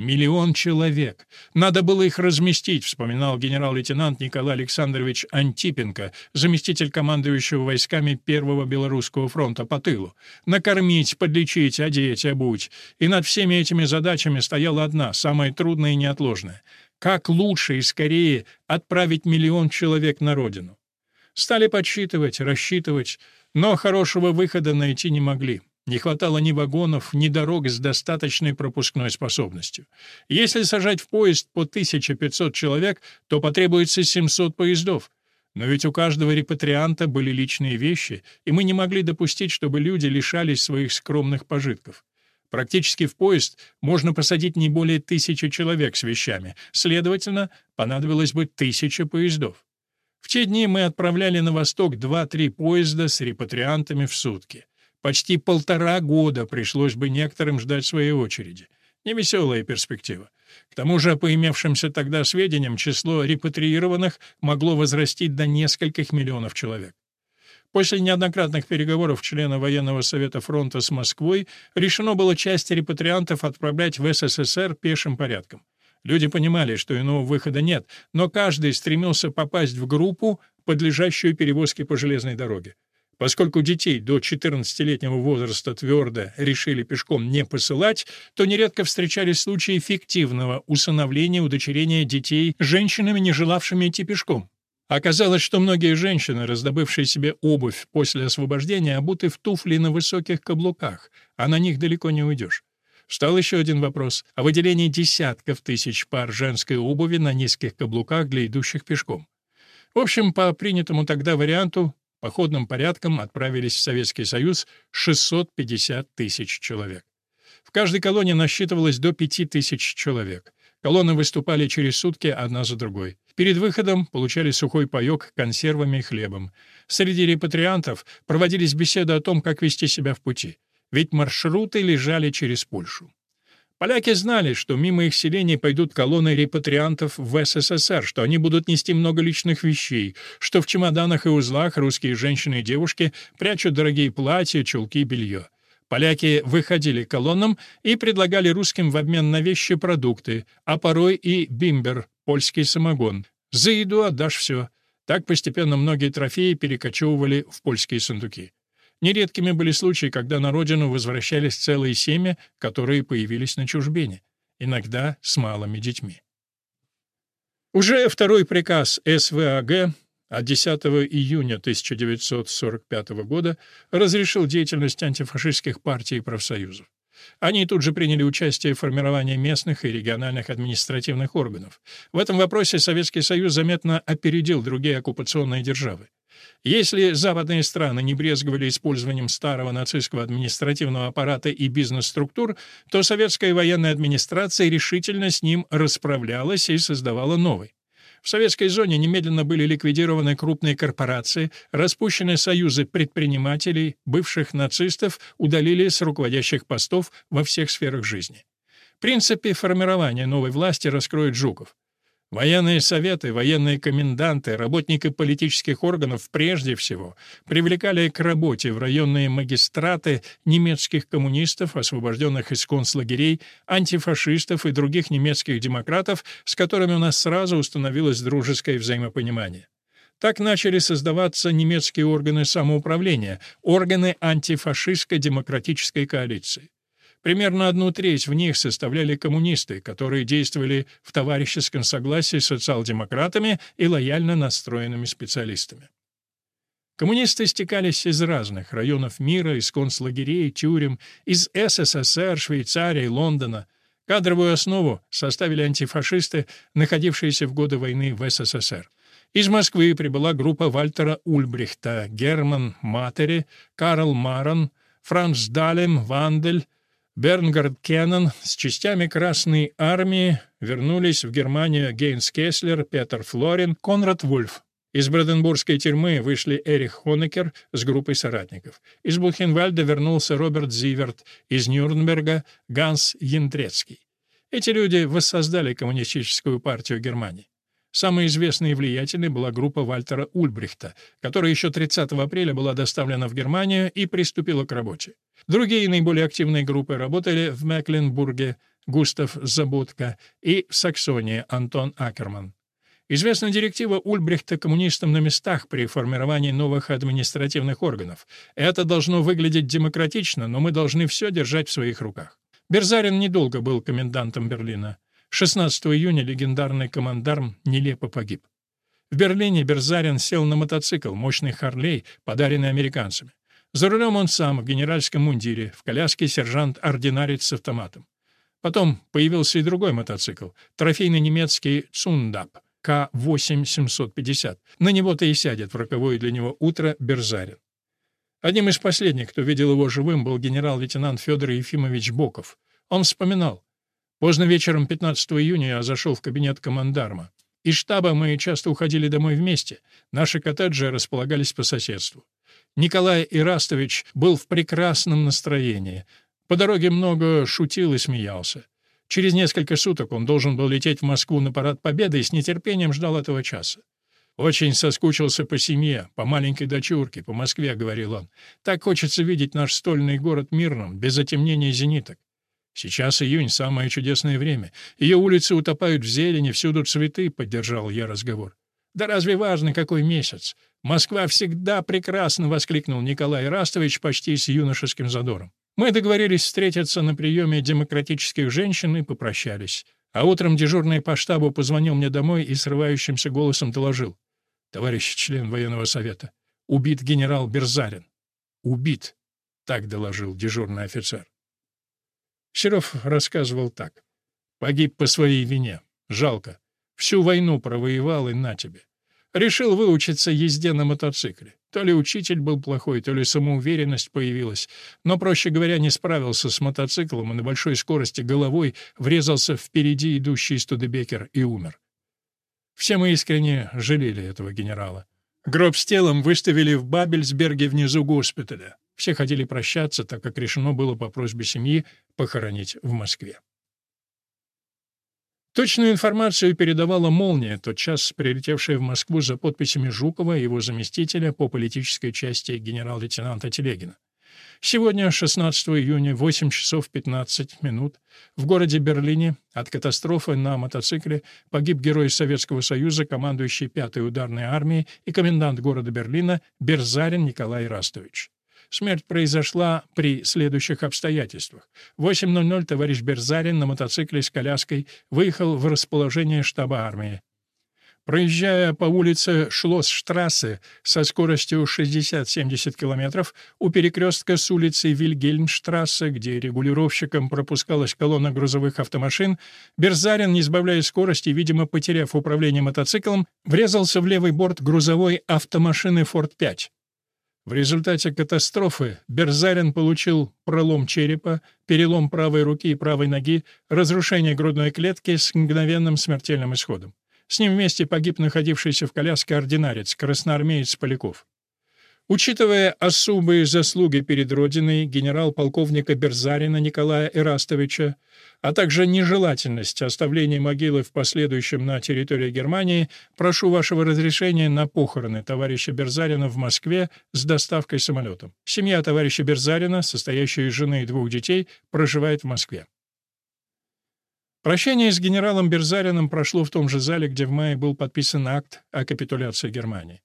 Миллион человек. Надо было их разместить, вспоминал генерал-лейтенант Николай Александрович Антипенко, заместитель командующего войсками Первого Белорусского фронта по тылу. Накормить, подлечить, одеть, обуть. И над всеми этими задачами стояла одна, самая трудная и неотложная. Как лучше и скорее отправить миллион человек на родину? Стали подсчитывать, рассчитывать, но хорошего выхода найти не могли. Не хватало ни вагонов, ни дорог с достаточной пропускной способностью. Если сажать в поезд по 1500 человек, то потребуется 700 поездов. Но ведь у каждого репатрианта были личные вещи, и мы не могли допустить, чтобы люди лишались своих скромных пожитков. Практически в поезд можно посадить не более тысячи человек с вещами, следовательно, понадобилось бы тысяча поездов. В те дни мы отправляли на восток 2-3 поезда с репатриантами в сутки. Почти полтора года пришлось бы некоторым ждать своей очереди. Невеселая перспектива. К тому же, по имевшимся тогда сведениям, число репатриированных могло возрасти до нескольких миллионов человек. После неоднократных переговоров члена военного совета фронта с Москвой решено было часть репатриантов отправлять в СССР пешим порядком. Люди понимали, что иного выхода нет, но каждый стремился попасть в группу, подлежащую перевозке по железной дороге. Поскольку детей до 14-летнего возраста твердо решили пешком не посылать, то нередко встречались случаи фиктивного усыновления, удочерения детей женщинами, не желавшими идти пешком. Оказалось, что многие женщины, раздобывшие себе обувь после освобождения, обуты в туфли на высоких каблуках, а на них далеко не уйдешь. Встал еще один вопрос о выделении десятков тысяч пар женской обуви на низких каблуках для идущих пешком. В общем, по принятому тогда варианту, Походным порядком отправились в Советский Союз 650 тысяч человек. В каждой колонне насчитывалось до 5 тысяч человек. Колонны выступали через сутки одна за другой. Перед выходом получали сухой паёк консервами и хлебом. Среди репатриантов проводились беседы о том, как вести себя в пути. Ведь маршруты лежали через Польшу. Поляки знали, что мимо их селений пойдут колонны репатриантов в СССР, что они будут нести много личных вещей, что в чемоданах и узлах русские женщины и девушки прячут дорогие платья, чулки, белье. Поляки выходили колоннам и предлагали русским в обмен на вещи продукты, а порой и бимбер, польский самогон. За еду отдашь все. Так постепенно многие трофеи перекочевывали в польские сундуки. Нередкими были случаи, когда на родину возвращались целые семьи, которые появились на чужбине, иногда с малыми детьми. Уже второй приказ СВАГ от 10 июня 1945 года разрешил деятельность антифашистских партий и профсоюзов. Они тут же приняли участие в формировании местных и региональных административных органов. В этом вопросе Советский Союз заметно опередил другие оккупационные державы. Если западные страны не брезговали использованием старого нацистского административного аппарата и бизнес-структур, то советская военная администрация решительно с ним расправлялась и создавала новый. В советской зоне немедленно были ликвидированы крупные корпорации, распущены союзы предпринимателей, бывших нацистов удалили с руководящих постов во всех сферах жизни. В принципе формирования новой власти раскроет Жуков. Военные советы, военные коменданты, работники политических органов прежде всего привлекали к работе в районные магистраты немецких коммунистов, освобожденных из концлагерей, антифашистов и других немецких демократов, с которыми у нас сразу установилось дружеское взаимопонимание. Так начали создаваться немецкие органы самоуправления, органы антифашистской демократической коалиции. Примерно одну треть в них составляли коммунисты, которые действовали в товарищеском согласии с социал-демократами и лояльно настроенными специалистами. Коммунисты стекались из разных районов мира, из концлагерей, тюрем, из СССР, Швейцарии, Лондона. Кадровую основу составили антифашисты, находившиеся в годы войны в СССР. Из Москвы прибыла группа Вальтера Ульбрихта, Герман Матери, Карл Маран, Франц Далем, Вандель, Бернгард Кеннон с частями Красной Армии вернулись в Германию Гейнс Кеслер, Петер Флорин, Конрад Вульф. Из Бранденбургской тюрьмы вышли Эрих Хонекер с группой соратников. Из Бухенвальда вернулся Роберт Зиверт, из Нюрнберга — Ганс Янтрецкий. Эти люди воссоздали коммунистическую партию Германии. Самой известной и влиятельной была группа Вальтера Ульбрихта, которая еще 30 апреля была доставлена в Германию и приступила к работе. Другие наиболее активные группы работали в Мекленбурге Густав Заботка и в Саксонии Антон Акерман. Известна директива Ульбрихта коммунистам на местах при формировании новых административных органов. Это должно выглядеть демократично, но мы должны все держать в своих руках. Берзарин недолго был комендантом Берлина. 16 июня легендарный командарм нелепо погиб. В Берлине Берзарин сел на мотоцикл, мощный Харлей, подаренный американцами. За рулем он сам, в генеральском мундире, в коляске сержант-ординарец с автоматом. Потом появился и другой мотоцикл, трофейный немецкий «Цундап» К-8750. На него-то и сядет в роковое для него утро Берзарин. Одним из последних, кто видел его живым, был генерал-лейтенант Федор Ефимович Боков. Он вспоминал. Поздно вечером 15 июня я зашел в кабинет командарма. Из штаба мы часто уходили домой вместе. Наши коттеджи располагались по соседству. Николай Ирастович был в прекрасном настроении. По дороге много шутил и смеялся. Через несколько суток он должен был лететь в Москву на парад Победы и с нетерпением ждал этого часа. «Очень соскучился по семье, по маленькой дочурке, по Москве», — говорил он. «Так хочется видеть наш стольный город мирным, без затемнения зениток. Сейчас июнь — самое чудесное время. Ее улицы утопают в зелени, всюду цветы, — поддержал я разговор. Да разве важно, какой месяц? Москва всегда прекрасна, — воскликнул Николай Растович почти с юношеским задором. Мы договорились встретиться на приеме демократических женщин и попрощались. А утром дежурный по штабу позвонил мне домой и срывающимся голосом доложил. «Товарищ член военного совета, убит генерал Берзарин». «Убит», — так доложил дежурный офицер. Серов рассказывал так. «Погиб по своей вине. Жалко. Всю войну провоевал и на тебе. Решил выучиться езде на мотоцикле. То ли учитель был плохой, то ли самоуверенность появилась. Но, проще говоря, не справился с мотоциклом и на большой скорости головой врезался впереди идущий Студебекер и умер. Все мы искренне жалели этого генерала. Гроб с телом выставили в Бабельсберге внизу госпиталя. Все хотели прощаться, так как решено было по просьбе семьи похоронить в Москве. Точную информацию передавала «Молния», тот час прилетевшая в Москву за подписями Жукова и его заместителя по политической части генерал-лейтенанта Телегина. Сегодня, 16 июня, 8 часов 15 минут, в городе Берлине от катастрофы на мотоцикле погиб герой Советского Союза, командующий 5-й ударной армией и комендант города Берлина Берзарин Николай Растович. Смерть произошла при следующих обстоятельствах. В 8.00 товарищ Берзарин на мотоцикле с коляской выехал в расположение штаба армии. Проезжая по улице Шлоссштрассе со скоростью 60-70 км у перекрестка с улицей Вильгельмштрассе, где регулировщиком пропускалась колонна грузовых автомашин, Берзарин, не сбавляя скорости, видимо, потеряв управление мотоциклом, врезался в левый борт грузовой автомашины «Форд-5». В результате катастрофы Берзарин получил пролом черепа, перелом правой руки и правой ноги, разрушение грудной клетки с мгновенным смертельным исходом. С ним вместе погиб находившийся в коляске ординарец, красноармеец Поляков. Учитывая особые заслуги перед Родиной генерал-полковника Берзарина Николая Эрастовича, а также нежелательность оставления могилы в последующем на территории Германии, прошу вашего разрешения на похороны товарища Берзарина в Москве с доставкой самолетом. Семья товарища Берзарина, состоящая из жены и двух детей, проживает в Москве. Прощание с генералом Берзариным прошло в том же зале, где в мае был подписан акт о капитуляции Германии.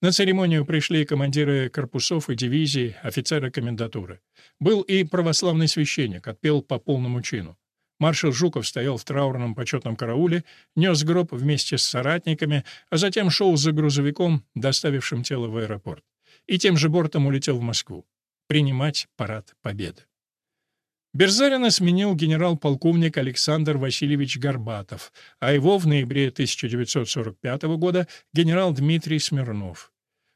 На церемонию пришли командиры корпусов и дивизий, офицеры комендатуры. Был и православный священник, отпел по полному чину. Маршал Жуков стоял в траурном почетном карауле, нес гроб вместе с соратниками, а затем шел за грузовиком, доставившим тело в аэропорт. И тем же бортом улетел в Москву. Принимать парад Победы. Берзарина сменил генерал-полковник Александр Васильевич Горбатов, а его в ноябре 1945 года генерал Дмитрий Смирнов.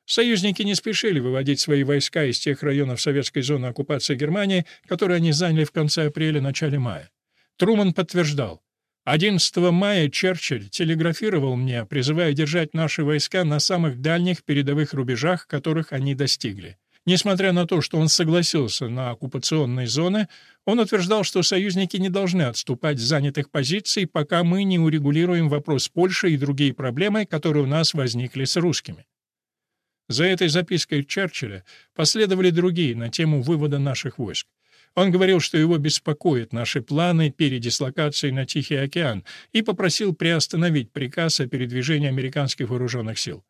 Союзники не спешили выводить свои войска из тех районов советской зоны оккупации Германии, которые они заняли в конце апреля-начале мая. Труман подтверждал, 11 мая Черчилль телеграфировал мне, призывая держать наши войска на самых дальних передовых рубежах, которых они достигли. Несмотря на то, что он согласился на оккупационные зоны, он утверждал, что союзники не должны отступать с занятых позиций, пока мы не урегулируем вопрос Польши и другие проблемы, которые у нас возникли с русскими. За этой запиской Черчилля последовали другие на тему вывода наших войск. Он говорил, что его беспокоят наши планы передислокации на Тихий океан и попросил приостановить приказ о передвижении американских вооруженных сил.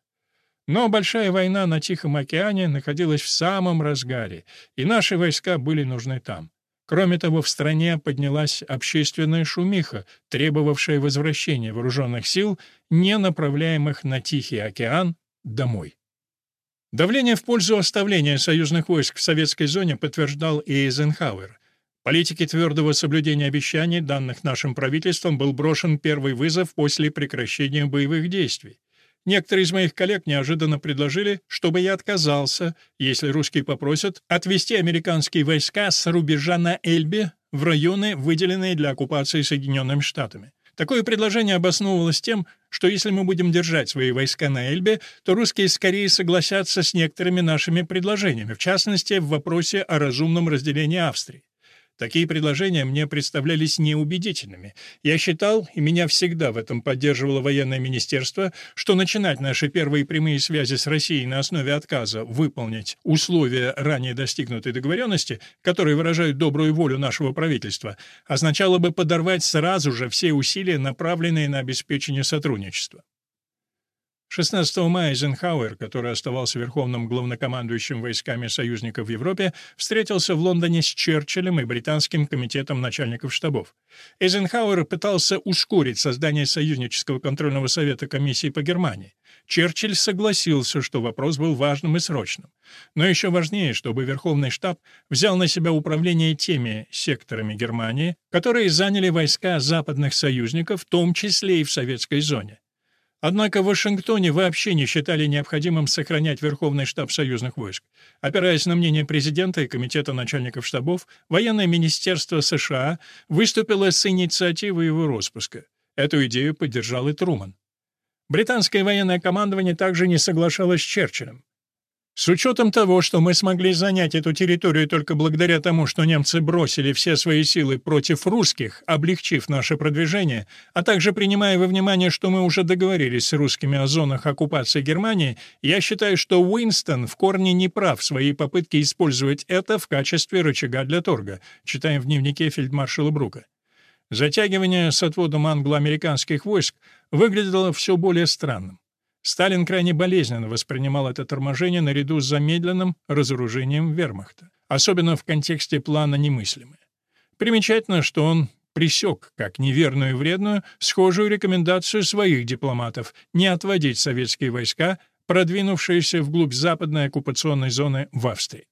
Но большая война на Тихом океане находилась в самом разгаре, и наши войска были нужны там. Кроме того, в стране поднялась общественная шумиха, требовавшая возвращения вооруженных сил, не направляемых на Тихий океан, домой. Давление в пользу оставления союзных войск в советской зоне подтверждал и Эйзенхауэр. Политике твердого соблюдения обещаний, данных нашим правительством, был брошен первый вызов после прекращения боевых действий. Некоторые из моих коллег неожиданно предложили, чтобы я отказался, если русские попросят, отвести американские войска с рубежа на Эльбе в районы, выделенные для оккупации Соединенными Штатами. Такое предложение обосновывалось тем, что если мы будем держать свои войска на Эльбе, то русские скорее согласятся с некоторыми нашими предложениями, в частности, в вопросе о разумном разделении Австрии. Такие предложения мне представлялись неубедительными. Я считал, и меня всегда в этом поддерживало военное министерство, что начинать наши первые прямые связи с Россией на основе отказа выполнить условия ранее достигнутой договоренности, которые выражают добрую волю нашего правительства, означало бы подорвать сразу же все усилия, направленные на обеспечение сотрудничества. 16 мая Эйзенхауэр, который оставался верховным главнокомандующим войсками союзников в Европе, встретился в Лондоне с Черчиллем и британским комитетом начальников штабов. Эйзенхауэр пытался ускорить создание союзнического контрольного совета комиссии по Германии. Черчилль согласился, что вопрос был важным и срочным. Но еще важнее, чтобы Верховный штаб взял на себя управление теми секторами Германии, которые заняли войска западных союзников, в том числе и в советской зоне. Однако в Вашингтоне вообще не считали необходимым сохранять Верховный штаб союзных войск. Опираясь на мнение президента и комитета начальников штабов, военное министерство США выступило с инициативой его распуска. Эту идею поддержал и Труман. Британское военное командование также не соглашалось с Черчиллем. С учетом того, что мы смогли занять эту территорию только благодаря тому, что немцы бросили все свои силы против русских, облегчив наше продвижение, а также принимая во внимание, что мы уже договорились с русскими о зонах оккупации Германии, я считаю, что Уинстон в корне не прав в своей попытке использовать это в качестве рычага для торга, читаем в дневнике фельдмаршала Брука. Затягивание с отводом англо-американских войск выглядело все более странным. Сталин крайне болезненно воспринимал это торможение наряду с замедленным разоружением вермахта, особенно в контексте плана немыслимое. Примечательно, что он пресек, как неверную и вредную, схожую рекомендацию своих дипломатов не отводить советские войска, продвинувшиеся вглубь западной оккупационной зоны в Австрии.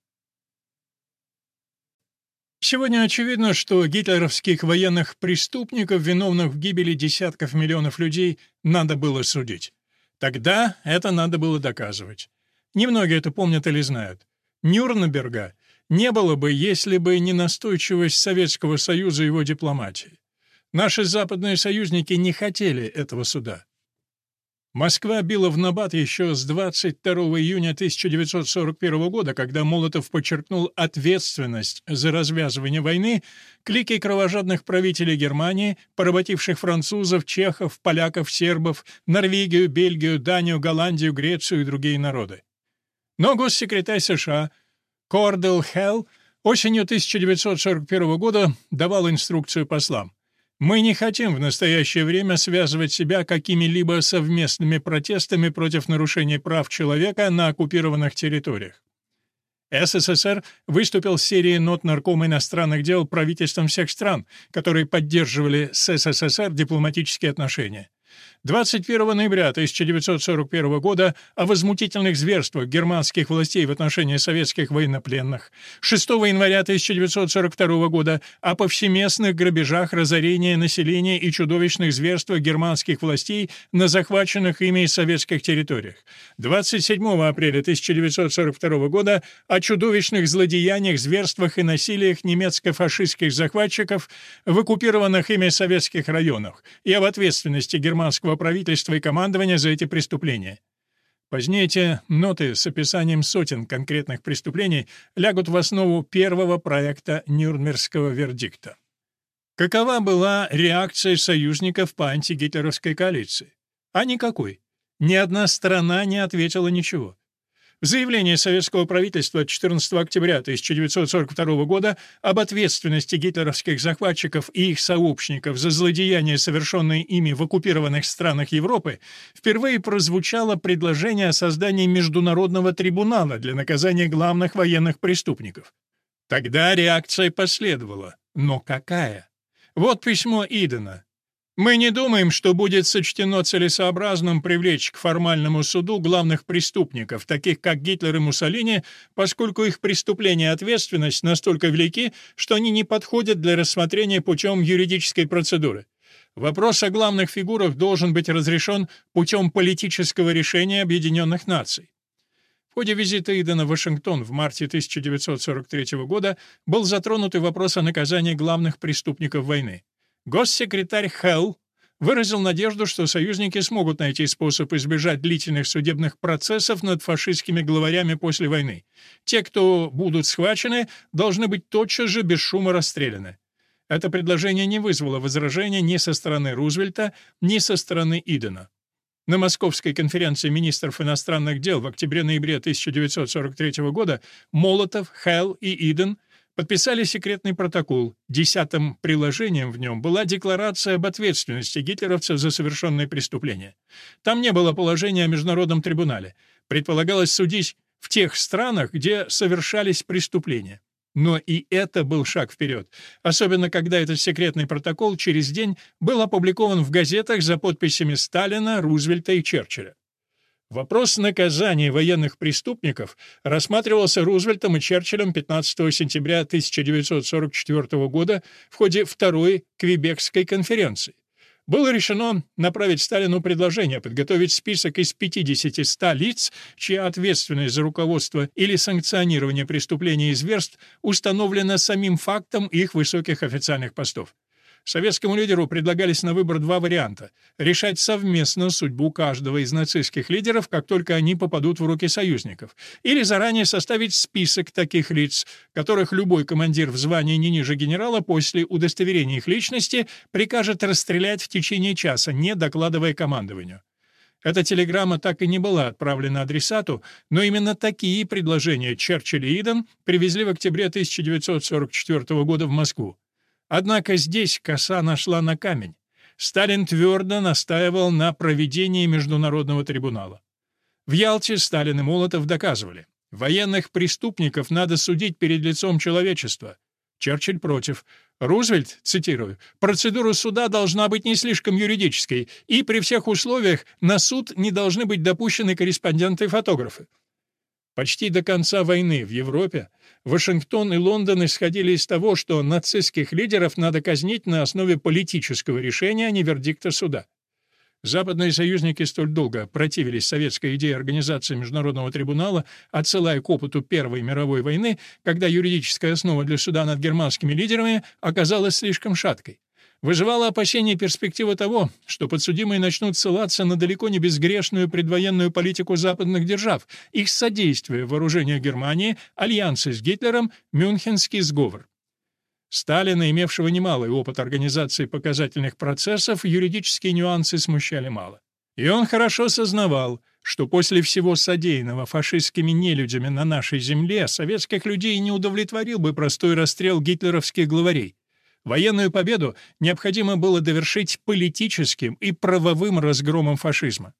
Сегодня очевидно, что гитлеровских военных преступников, виновных в гибели десятков миллионов людей, надо было судить. Тогда это надо было доказывать. Немногие это помнят или знают. Нюрнберга не было бы, если бы не настойчивость Советского Союза и его дипломатии. Наши западные союзники не хотели этого суда. Москва била в набат еще с 22 июня 1941 года, когда Молотов подчеркнул ответственность за развязывание войны клики кровожадных правителей Германии, поработивших французов, чехов, поляков, сербов, Норвегию, Бельгию, Данию, Голландию, Грецию и другие народы. Но госсекретарь США Кордел Хелл осенью 1941 года давал инструкцию послам. Мы не хотим в настоящее время связывать себя какими-либо совместными протестами против нарушений прав человека на оккупированных территориях. СССР выступил с серией нот Наркома иностранных дел правительством всех стран, которые поддерживали с СССР дипломатические отношения. 21 ноября 1941 года о возмутительных зверствах германских властей в отношении советских военнопленных, 6 января 1942 года о повсеместных грабежах, разорении населения и чудовищных зверствах германских властей на захваченных ими советских территориях, 27 апреля 1942 года о чудовищных злодеяниях, зверствах и насилиях немецко-фашистских захватчиков в оккупированных ими советских районах и об ответственности германского советского правительства и командования за эти преступления. Позднее эти ноты с описанием сотен конкретных преступлений лягут в основу первого проекта Нюрнбергского вердикта. Какова была реакция союзников по антигитлеровской коалиции? А никакой. Ни одна страна не ответила ничего. В заявлении советского правительства 14 октября 1942 года об ответственности гитлеровских захватчиков и их сообщников за злодеяния, совершенные ими в оккупированных странах Европы, впервые прозвучало предложение о создании международного трибунала для наказания главных военных преступников. Тогда реакция последовала. Но какая? Вот письмо Идена. Мы не думаем, что будет сочтено целесообразным привлечь к формальному суду главных преступников, таких как Гитлер и Муссолини, поскольку их преступления и ответственность настолько велики, что они не подходят для рассмотрения путем юридической процедуры. Вопрос о главных фигурах должен быть разрешен путем политического решения Объединенных Наций. В ходе визита Идена в Вашингтон в марте 1943 года был затронут и вопрос о наказании главных преступников войны. Госсекретарь Хелл выразил надежду, что союзники смогут найти способ избежать длительных судебных процессов над фашистскими главарями после войны. Те, кто будут схвачены, должны быть тотчас же без шума расстреляны. Это предложение не вызвало возражения ни со стороны Рузвельта, ни со стороны Идена. На Московской конференции министров иностранных дел в октябре-ноябре 1943 года Молотов, Хелл и Иден – подписали секретный протокол. Десятым приложением в нем была декларация об ответственности гитлеровцев за совершенные преступления. Там не было положения о международном трибунале. Предполагалось судить в тех странах, где совершались преступления. Но и это был шаг вперед, особенно когда этот секретный протокол через день был опубликован в газетах за подписями Сталина, Рузвельта и Черчилля. Вопрос наказания военных преступников рассматривался Рузвельтом и Черчиллем 15 сентября 1944 года в ходе Второй Квебекской конференции. Было решено направить Сталину предложение подготовить список из 50-100 лиц, чья ответственность за руководство или санкционирование преступлений и зверств установлена самим фактом их высоких официальных постов. Советскому лидеру предлагались на выбор два варианта — решать совместно судьбу каждого из нацистских лидеров, как только они попадут в руки союзников, или заранее составить список таких лиц, которых любой командир в звании не ниже генерала после удостоверения их личности прикажет расстрелять в течение часа, не докладывая командованию. Эта телеграмма так и не была отправлена адресату, но именно такие предложения Черчилль и Иден привезли в октябре 1944 года в Москву. Однако здесь коса нашла на камень. Сталин твердо настаивал на проведении международного трибунала. В Ялте Сталин и Молотов доказывали, военных преступников надо судить перед лицом человечества. Черчилль против. Рузвельт, цитирую, «процедура суда должна быть не слишком юридической, и при всех условиях на суд не должны быть допущены корреспонденты и фотографы». Почти до конца войны в Европе Вашингтон и Лондон исходили из того, что нацистских лидеров надо казнить на основе политического решения, а не вердикта суда. Западные союзники столь долго противились советской идее организации Международного трибунала, отсылая к опыту Первой мировой войны, когда юридическая основа для суда над германскими лидерами оказалась слишком шаткой. Вызывала опасение перспектива того, что подсудимые начнут ссылаться на далеко не безгрешную предвоенную политику западных держав, их содействие вооружению Германии, альянсы с Гитлером, Мюнхенский сговор. Сталина, имевшего немалый опыт организации показательных процессов, юридические нюансы смущали мало. И он хорошо сознавал, что после всего содеянного фашистскими нелюдями на нашей земле советских людей не удовлетворил бы простой расстрел гитлеровских главарей. Военную победу необходимо было довершить политическим и правовым разгромом фашизма.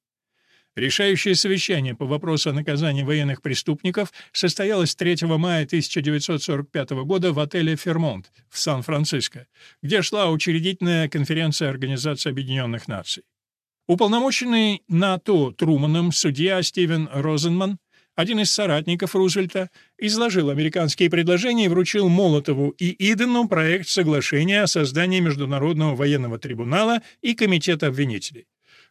Решающее совещание по вопросу о наказании военных преступников состоялось 3 мая 1945 года в отеле «Фермонт» в Сан-Франциско, где шла учредительная конференция Организации Объединенных Наций. Уполномоченный НАТО Труманом судья Стивен Розенман, один из соратников Рузвельта, изложил американские предложения и вручил Молотову и Идену проект соглашения о создании Международного военного трибунала и Комитета обвинителей.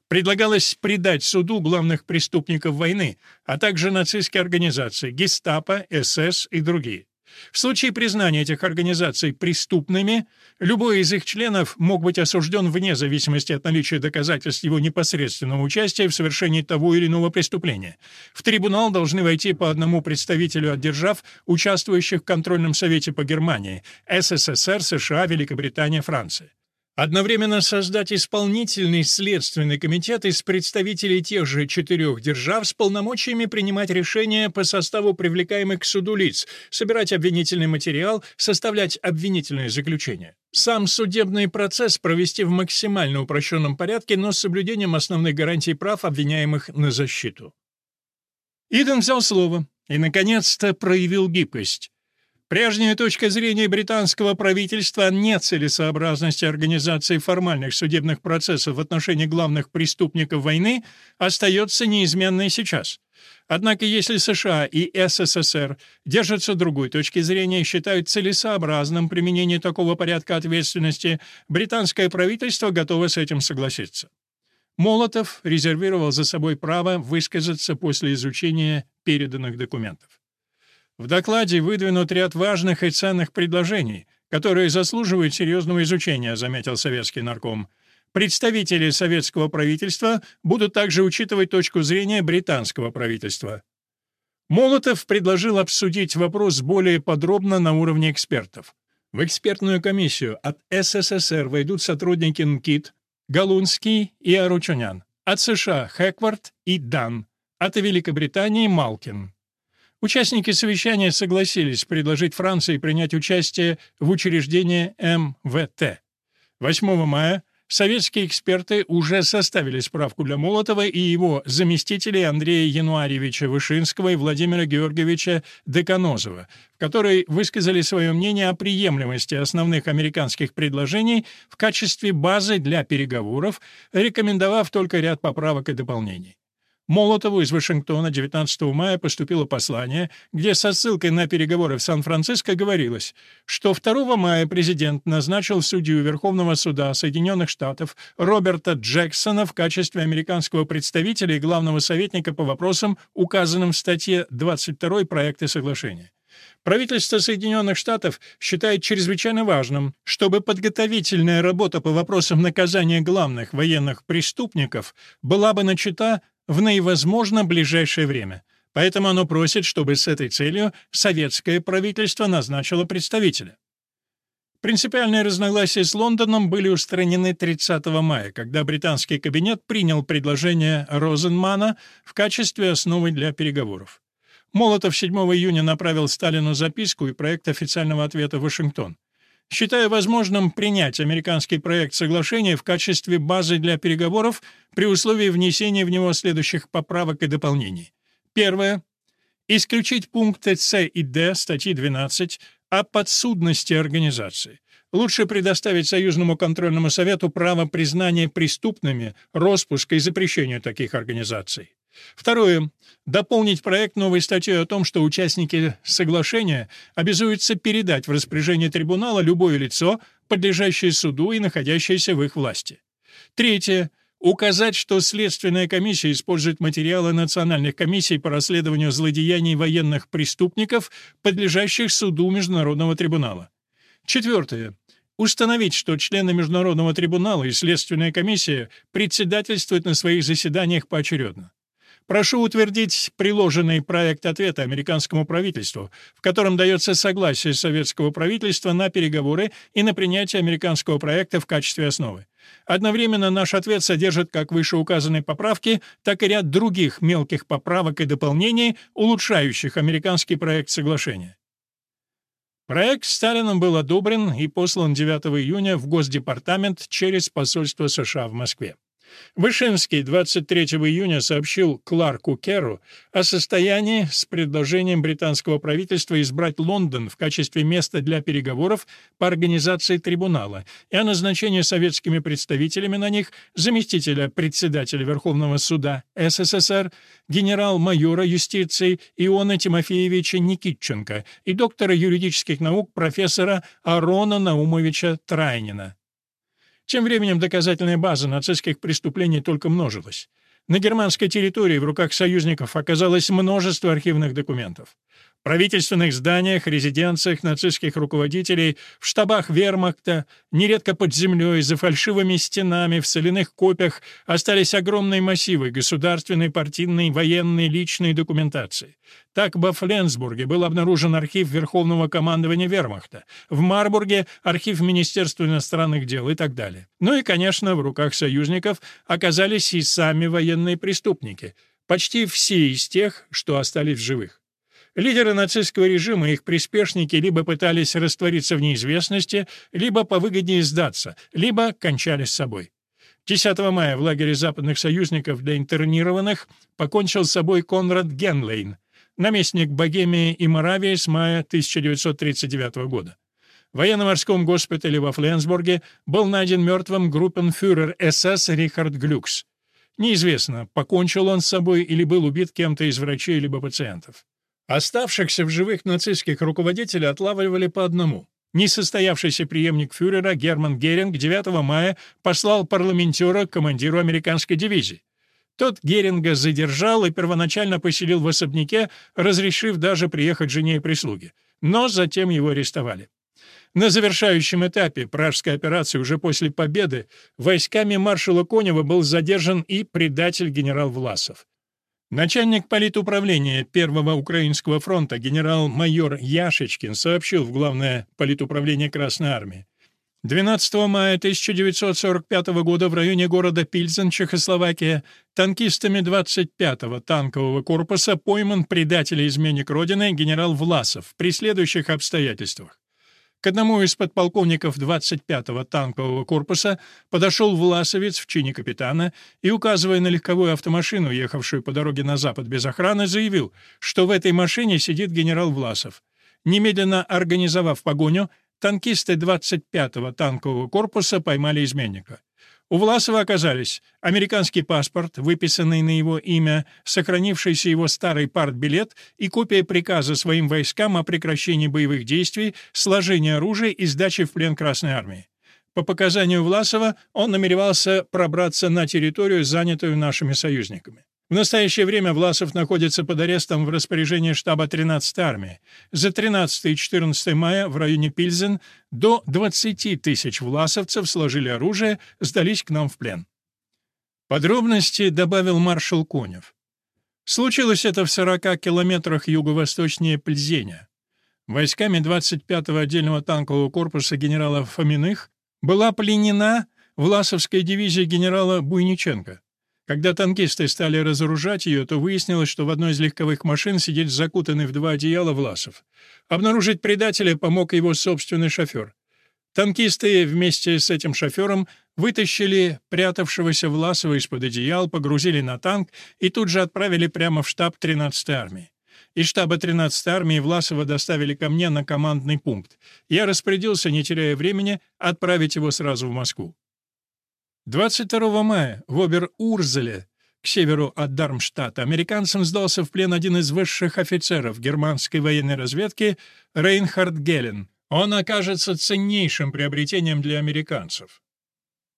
Предлагалось предать суду главных преступников войны, а также нацистские организации Гестапо, СС и другие. В случае признания этих организаций преступными, любой из их членов мог быть осужден вне зависимости от наличия доказательств его непосредственного участия в совершении того или иного преступления. В трибунал должны войти по одному представителю от держав, участвующих в контрольном совете по Германии, СССР, США, Великобритания, Франция. Одновременно создать исполнительный следственный комитет из представителей тех же четырех держав с полномочиями принимать решения по составу привлекаемых к суду лиц, собирать обвинительный материал, составлять обвинительные заключения. Сам судебный процесс провести в максимально упрощенном порядке, но с соблюдением основных гарантий прав обвиняемых на защиту. Иден взял слово и, наконец-то, проявил гибкость. Прежняя точка зрения британского правительства о нецелесообразности организации формальных судебных процессов в отношении главных преступников войны остается неизменной сейчас. Однако если США и СССР держатся другой точки зрения и считают целесообразным применение такого порядка ответственности, британское правительство готово с этим согласиться. Молотов резервировал за собой право высказаться после изучения переданных документов. В докладе выдвинут ряд важных и ценных предложений, которые заслуживают серьезного изучения, заметил советский нарком. Представители советского правительства будут также учитывать точку зрения британского правительства. Молотов предложил обсудить вопрос более подробно на уровне экспертов. В экспертную комиссию от СССР войдут сотрудники НКИТ, Галунский и Аручунян, от США — Хэквард и Дан, от Великобритании — Малкин. Участники совещания согласились предложить Франции принять участие в учреждении МВТ. 8 мая советские эксперты уже составили справку для Молотова и его заместителей Андрея Януарьевича Вышинского и Владимира Георгиевича Деканозова, в которой высказали свое мнение о приемлемости основных американских предложений в качестве базы для переговоров, рекомендовав только ряд поправок и дополнений. Молотову из Вашингтона 19 мая поступило послание, где со ссылкой на переговоры в Сан-Франциско говорилось, что 2 мая президент назначил судью Верховного суда Соединенных Штатов Роберта Джексона в качестве американского представителя и главного советника по вопросам, указанным в статье 22 проекта соглашения. Правительство Соединенных Штатов считает чрезвычайно важным, чтобы подготовительная работа по вопросам наказания главных военных преступников была бы начата в наивозможно ближайшее время. Поэтому оно просит, чтобы с этой целью советское правительство назначило представителя. Принципиальные разногласия с Лондоном были устранены 30 мая, когда британский кабинет принял предложение Розенмана в качестве основы для переговоров. Молотов 7 июня направил Сталину записку и проект официального ответа в Вашингтон. Считаю возможным принять американский проект соглашения в качестве базы для переговоров при условии внесения в него следующих поправок и дополнений. Первое. Исключить пункты С и Д статьи 12 о подсудности организации. Лучше предоставить Союзному контрольному совету право признания преступными, распуска и запрещения таких организаций. Второе. Дополнить проект новой статьей о том, что участники соглашения обязуются передать в распоряжение трибунала любое лицо, подлежащее суду и находящееся в их власти. Третье. Указать, что Следственная комиссия использует материалы национальных комиссий по расследованию злодеяний военных преступников, подлежащих суду Международного трибунала. Четвертое. Установить, что члены Международного трибунала и Следственная комиссия председательствуют на своих заседаниях поочередно. Прошу утвердить приложенный проект ответа американскому правительству, в котором дается согласие советского правительства на переговоры и на принятие американского проекта в качестве основы. Одновременно наш ответ содержит как вышеуказанные поправки, так и ряд других мелких поправок и дополнений, улучшающих американский проект соглашения. Проект Сталином был одобрен и послан 9 июня в Госдепартамент через посольство США в Москве. Вышинский 23 июня сообщил Кларку Керру о состоянии с предложением британского правительства избрать Лондон в качестве места для переговоров по организации трибунала и о назначении советскими представителями на них заместителя председателя Верховного суда СССР, генерал-майора юстиции Иона Тимофеевича Никитченко и доктора юридических наук профессора Арона Наумовича Трайнина. Тем временем доказательная база нацистских преступлений только множилась. На германской территории в руках союзников оказалось множество архивных документов правительственных зданиях, резиденциях нацистских руководителей, в штабах вермахта, нередко под землей, за фальшивыми стенами, в соляных копиях остались огромные массивы государственной, партийной, военной, личной документации. Так во Фленсбурге был обнаружен архив Верховного командования вермахта, в Марбурге — архив Министерства иностранных дел и так далее. Ну и, конечно, в руках союзников оказались и сами военные преступники, почти все из тех, что остались в живых. Лидеры нацистского режима и их приспешники либо пытались раствориться в неизвестности, либо повыгоднее сдаться, либо кончали с собой. 10 мая в лагере западных союзников для интернированных покончил с собой Конрад Генлейн, наместник Богемии и Моравии с мая 1939 года. В военно-морском госпитале во Фленсбурге был найден мертвым группенфюрер СС Рихард Глюкс. Неизвестно, покончил он с собой или был убит кем-то из врачей либо пациентов. Оставшихся в живых нацистских руководителей отлавливали по одному. Несостоявшийся преемник фюрера Герман Геринг 9 мая послал парламентера к командиру американской дивизии. Тот Геринга задержал и первоначально поселил в особняке, разрешив даже приехать жене и прислуге. Но затем его арестовали. На завершающем этапе пражской операции уже после победы войсками маршала Конева был задержан и предатель генерал Власов. Начальник политуправления Первого Украинского фронта генерал-майор Яшечкин сообщил в Главное политуправление Красной Армии. 12 мая 1945 года в районе города Пильзен, Чехословакия, танкистами 25-го танкового корпуса пойман предатель и изменник Родины генерал Власов при следующих обстоятельствах. К одному из подполковников 25-го танкового корпуса подошел власовец в чине капитана и, указывая на легковую автомашину, ехавшую по дороге на запад без охраны, заявил, что в этой машине сидит генерал Власов. Немедленно организовав погоню, танкисты 25-го танкового корпуса поймали изменника. У Власова оказались американский паспорт, выписанный на его имя, сохранившийся его старый партбилет и копия приказа своим войскам о прекращении боевых действий, сложении оружия и сдаче в плен Красной Армии. По показанию Власова, он намеревался пробраться на территорию, занятую нашими союзниками. В настоящее время Власов находится под арестом в распоряжении штаба 13-й армии. За 13 и 14 мая в районе Пильзен до 20 тысяч власовцев сложили оружие, сдались к нам в плен. Подробности добавил маршал Конев. Случилось это в 40 километрах юго-восточнее Пльзеня. Войсками 25-го отдельного танкового корпуса генерала Фоминых была пленена Власовская дивизия генерала Буйниченко. Когда танкисты стали разоружать ее, то выяснилось, что в одной из легковых машин сидит закутанный в два одеяла Власов. Обнаружить предателя помог его собственный шофер. Танкисты вместе с этим шофером вытащили прятавшегося Власова из-под одеял, погрузили на танк и тут же отправили прямо в штаб 13-й армии. Из штаба 13-й армии Власова доставили ко мне на командный пункт. Я распорядился, не теряя времени, отправить его сразу в Москву. 22 мая в Обер-Урзеле, к северу от Дармштадта, американцам сдался в плен один из высших офицеров германской военной разведки Рейнхард Гелен. Он окажется ценнейшим приобретением для американцев.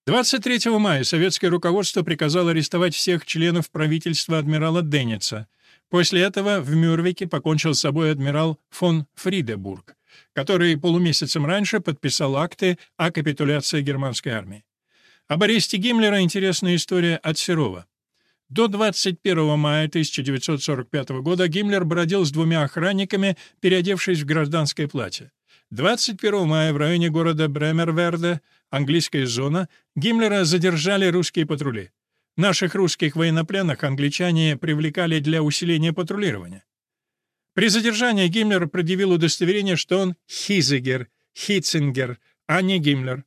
23 мая советское руководство приказало арестовать всех членов правительства адмирала Денница. После этого в Мюрвике покончил с собой адмирал фон Фридебург, который полумесяцем раньше подписал акты о капитуляции германской армии. Об аресте Гиммлера интересная история от Серова. До 21 мая 1945 года Гиммлер бродил с двумя охранниками, переодевшись в гражданское платье. 21 мая в районе города Бремерверде английская зона, Гиммлера задержали русские патрули. Наших русских военнопленных англичане привлекали для усиления патрулирования. При задержании Гиммлер предъявил удостоверение, что он Хизегер, Хитцингер, а не Гиммлер.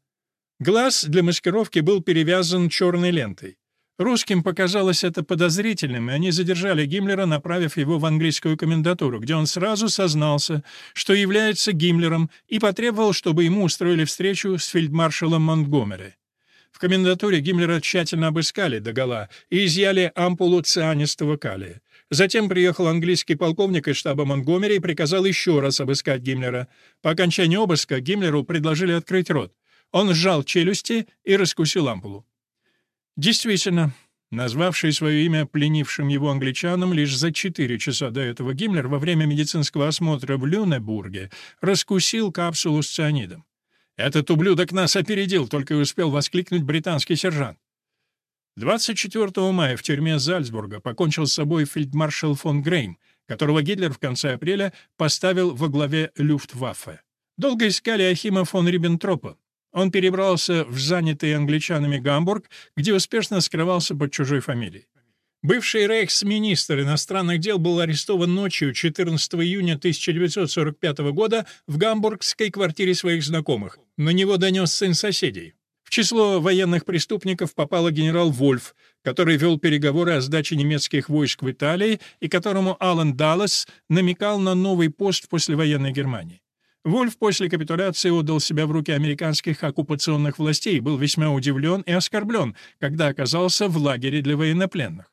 Глаз для маскировки был перевязан черной лентой. Русским показалось это подозрительным, и они задержали Гиммлера, направив его в английскую комендатуру, где он сразу сознался, что является Гиммлером, и потребовал, чтобы ему устроили встречу с фельдмаршалом Монтгомери. В комендатуре Гиммлера тщательно обыскали догола и изъяли ампулу цианистого калия. Затем приехал английский полковник из штаба Монтгомери и приказал еще раз обыскать Гиммлера. По окончании обыска Гиммлеру предложили открыть рот. Он сжал челюсти и раскусил ампулу. Действительно, назвавший свое имя пленившим его англичанам лишь за четыре часа до этого Гиммлер во время медицинского осмотра в Люнебурге раскусил капсулу с цианидом. «Этот ублюдок нас опередил», — только и успел воскликнуть британский сержант. 24 мая в тюрьме Зальцбурга покончил с собой фельдмаршал фон Грейм, которого Гитлер в конце апреля поставил во главе Люфтваффе. Долго искали Ахима фон Риббентропа, он перебрался в занятый англичанами Гамбург, где успешно скрывался под чужой фамилией. Бывший рейхсминистр иностранных дел был арестован ночью 14 июня 1945 года в гамбургской квартире своих знакомых. На него донес сын соседей. В число военных преступников попал генерал Вольф, который вел переговоры о сдаче немецких войск в Италии и которому Алан Даллас намекал на новый пост в послевоенной Германии. Вольф после капитуляции отдал себя в руки американских оккупационных властей был весьма удивлен и оскорблен, когда оказался в лагере для военнопленных.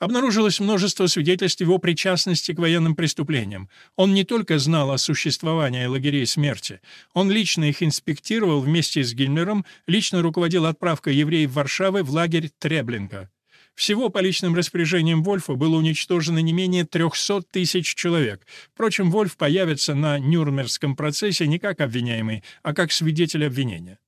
Обнаружилось множество свидетельств его причастности к военным преступлениям. Он не только знал о существовании лагерей смерти, он лично их инспектировал вместе с Гиммлером, лично руководил отправкой евреев в Варшавы в лагерь Треблинка. Всего по личным распоряжениям Вольфа было уничтожено не менее 300 тысяч человек. Впрочем, Вольф появится на Нюрнбергском процессе не как обвиняемый, а как свидетель обвинения.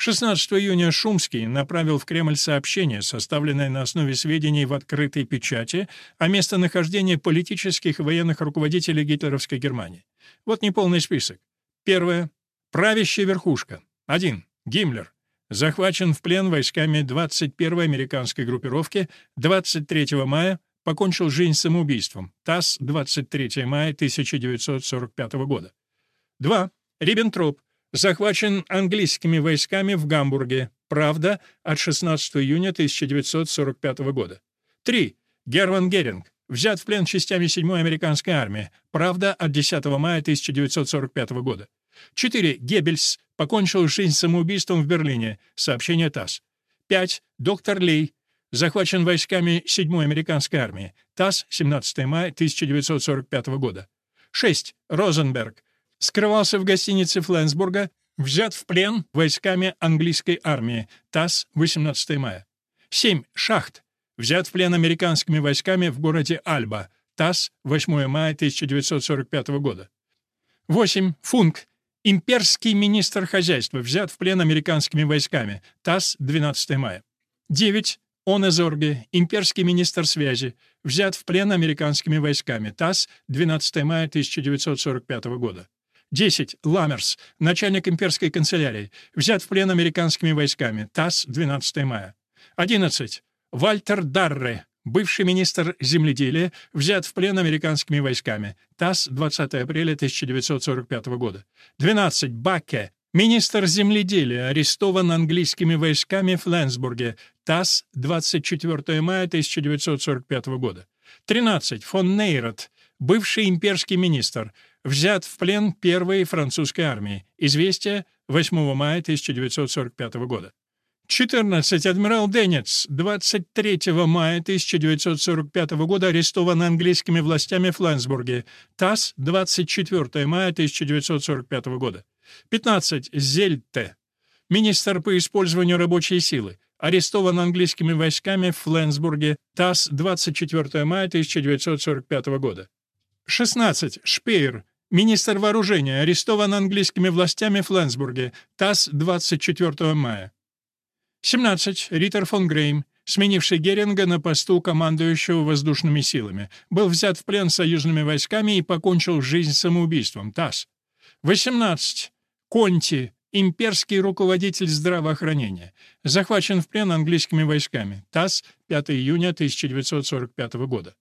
16 июня Шумский направил в Кремль сообщение, составленное на основе сведений в открытой печати о местонахождении политических и военных руководителей гитлеровской Германии. Вот неполный список. Первое. Правящая верхушка. 1. Гиммлер. Захвачен в плен войсками 21-й американской группировки 23 мая, покончил жизнь самоубийством. ТАСС, 23 мая 1945 года. 2. Риббентроп. Захвачен английскими войсками в Гамбурге. Правда, от 16 июня 1945 года. 3. Герман Геринг. Взят в плен частями 7-й американской армии. Правда, от 10 мая 1945 года. 4. Геббельс покончил жизнь самоубийством в Берлине. Сообщение ТАСС. 5. Доктор Лей. Захвачен войсками 7-й американской армии. ТАСС, 17 мая 1945 года. 6. Розенберг. Скрывался в гостинице Фленсбурга. Взят в плен войсками английской армии. ТАСС, 18 мая. 7. Шахт. Взят в плен американскими войсками в городе Альба. ТАСС, 8 мая 1945 года. 8. Функ. Имперский министр хозяйства взят в плен американскими войсками. ТАСС, 12 мая. 9. Онезорге, имперский министр связи, взят в плен американскими войсками. ТАСС, 12 мая 1945 года. 10. Ламмерс, начальник имперской канцелярии, взят в плен американскими войсками. ТАСС, 12 мая. 11. Вальтер Дарре, Бывший министр земледелия взят в плен американскими войсками. ТАСС, 20 апреля 1945 года. 12. Бакке. Министр земледелия арестован английскими войсками в Ленсбурге. ТАСС, 24 мая 1945 года. 13. Фон Нейрот. бывший имперский министр, взят в плен первой французской армии. Известие 8 мая 1945 года. 14. Адмирал Деннис 23 мая 1945 года арестован английскими властями в Флансбурге. ТАСС 24 мая 1945 года. 15. Зельте. Министр по использованию рабочей силы. Арестован английскими войсками в Фленсбурге. ТАСС 24 мая 1945 года. 16. Шпеер. Министр вооружения. Арестован английскими властями в Фленсбурге. ТАСС 24 мая. 17. Риттер фон Грейм, сменивший Геринга на посту командующего воздушными силами, был взят в плен союзными войсками и покончил жизнь самоубийством. ТАСС. 18. Конти, имперский руководитель здравоохранения, захвачен в плен английскими войсками. ТАСС, 5 июня 1945 года.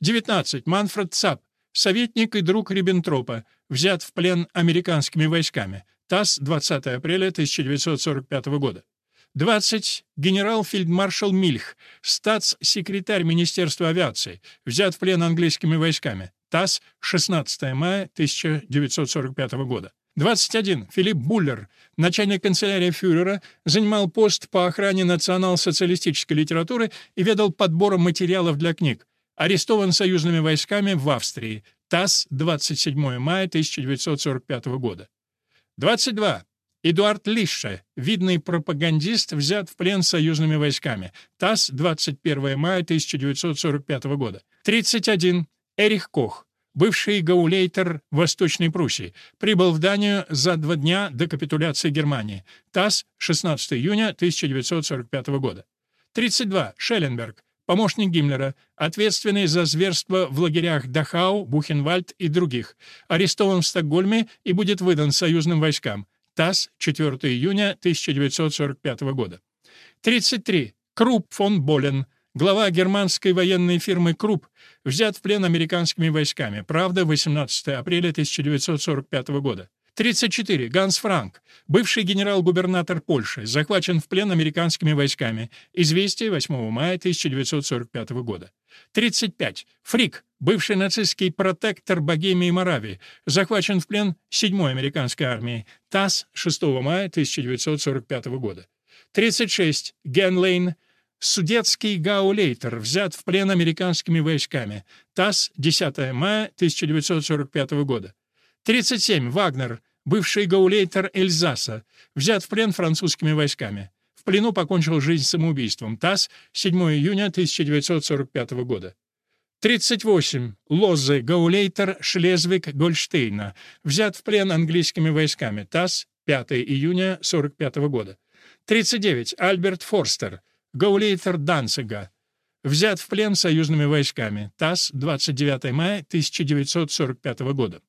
19. Манфред Цап, советник и друг Риббентропа, взят в плен американскими войсками. ТАСС, 20 апреля 1945 года. 20. Генерал-фельдмаршал Мильх, статс-секретарь Министерства авиации, взят в плен английскими войсками. ТАСС, 16 мая 1945 года. 21. Филипп Буллер, начальник канцелярии фюрера, занимал пост по охране национал-социалистической литературы и ведал подбором материалов для книг. Арестован союзными войсками в Австрии. ТАСС, 27 мая 1945 года. 22. Эдуард Лише, видный пропагандист, взят в плен союзными войсками. ТАСС, 21 мая 1945 года. 31. Эрих Кох, бывший гаулейтер Восточной Пруссии, прибыл в Данию за два дня до капитуляции Германии. ТАСС, 16 июня 1945 года. 32. Шелленберг, помощник Гиммлера, ответственный за зверство в лагерях Дахау, Бухенвальд и других, арестован в Стокгольме и будет выдан союзным войскам. ТАСС, 4 июня 1945 года. 33. Круп фон Болен, глава германской военной фирмы Круп, взят в плен американскими войсками. Правда, 18 апреля 1945 года. 34. Ганс Франк, бывший генерал-губернатор Польши, захвачен в плен американскими войсками. Известие 8 мая 1945 года. 35. Фрик, бывший нацистский протектор Богемии и Моравии, захвачен в плен 7-й американской армией. ТАСС 6 мая 1945 года. 36. Ген Лейн, судетский гаулейтер, взят в плен американскими войсками. ТАСС 10 мая 1945 года. 37. Вагнер, бывший гаулейтер Эльзаса, взят в плен французскими войсками. В плену покончил жизнь самоубийством. ТАСС, 7 июня 1945 года. 38. Лоззе, гаулейтер Шлезвиг-Гольштейна, взят в плен английскими войсками. ТАСС, 5 июня 1945 года. 39. Альберт Форстер, гаулейтер Данцига, взят в плен союзными войсками. ТАСС, 29 мая 1945 года.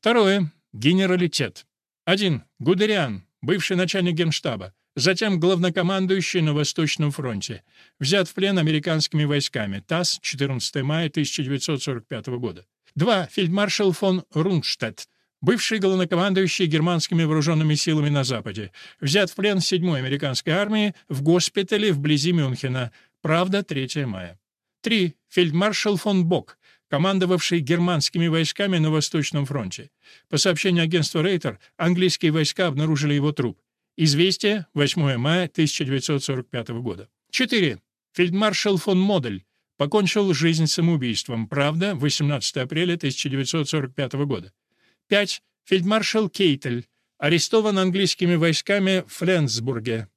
Второе. Генералитет. 1. Гудериан, бывший начальник генштаба, затем главнокомандующий на Восточном фронте, взят в плен американскими войсками. ТАСС, 14 мая 1945 года. 2. Фельдмаршал фон Рунштадт, бывший главнокомандующий германскими вооруженными силами на Западе, взят в плен 7-й американской армии в госпитале вблизи Мюнхена. Правда, 3 мая. 3. Фельдмаршал фон Бок, командовавший германскими войсками на Восточном фронте. По сообщению агентства Рейтер, английские войска обнаружили его труп. Известие 8 мая 1945 года. 4. Фельдмаршал фон Модель покончил жизнь самоубийством. Правда, 18 апреля 1945 года. 5. Фельдмаршал Кейтель арестован английскими войсками в Фленсбурге.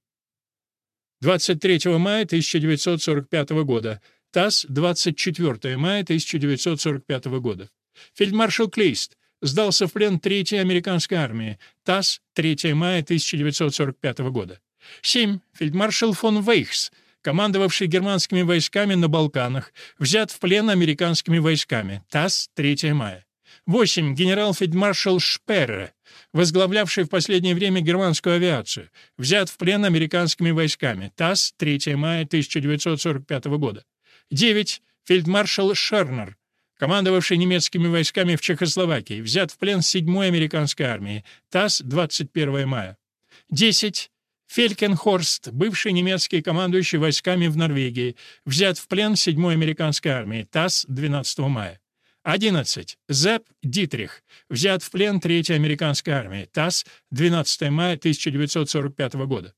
23 мая 1945 года. ТАСС, 24 мая 1945 года. Фельдмаршал Клейст сдался в плен Третьей американской армии. ТАСС, 3 мая 1945 года. 7. Фельдмаршал фон Вейхс, командовавший германскими войсками на Балканах, взят в плен американскими войсками. ТАСС, 3 мая. 8. Генерал-фельдмаршал Шперре, возглавлявший в последнее время германскую авиацию, взят в плен американскими войсками. ТАСС, 3 мая 1945 года. 9. Фельдмаршал Шернер, командовавший немецкими войсками в Чехословакии, взят в плен 7-й американской армии. ТАСС, 21 мая. 10. Фелькенхорст, бывший немецкий командующий войсками в Норвегии, взят в плен 7-й американской армии. ТАСС, 12 мая. 11. Зепп Дитрих. Взят в плен Третьей американской армии. ТАСС, 12 мая 1945 года.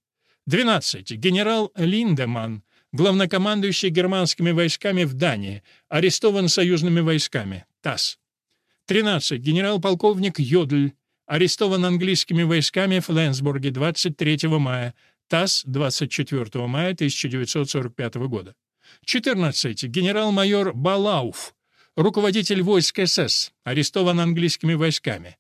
12. Генерал Линдеман, главнокомандующий германскими войсками в Дании, арестован союзными войсками. ТАСС. 13. Генерал-полковник Йодль, арестован английскими войсками в Ленсбурге 23 мая. ТАСС, 24 мая 1945 года. 14. Генерал-майор Балауф, руководитель войск СС, арестован английскими войсками.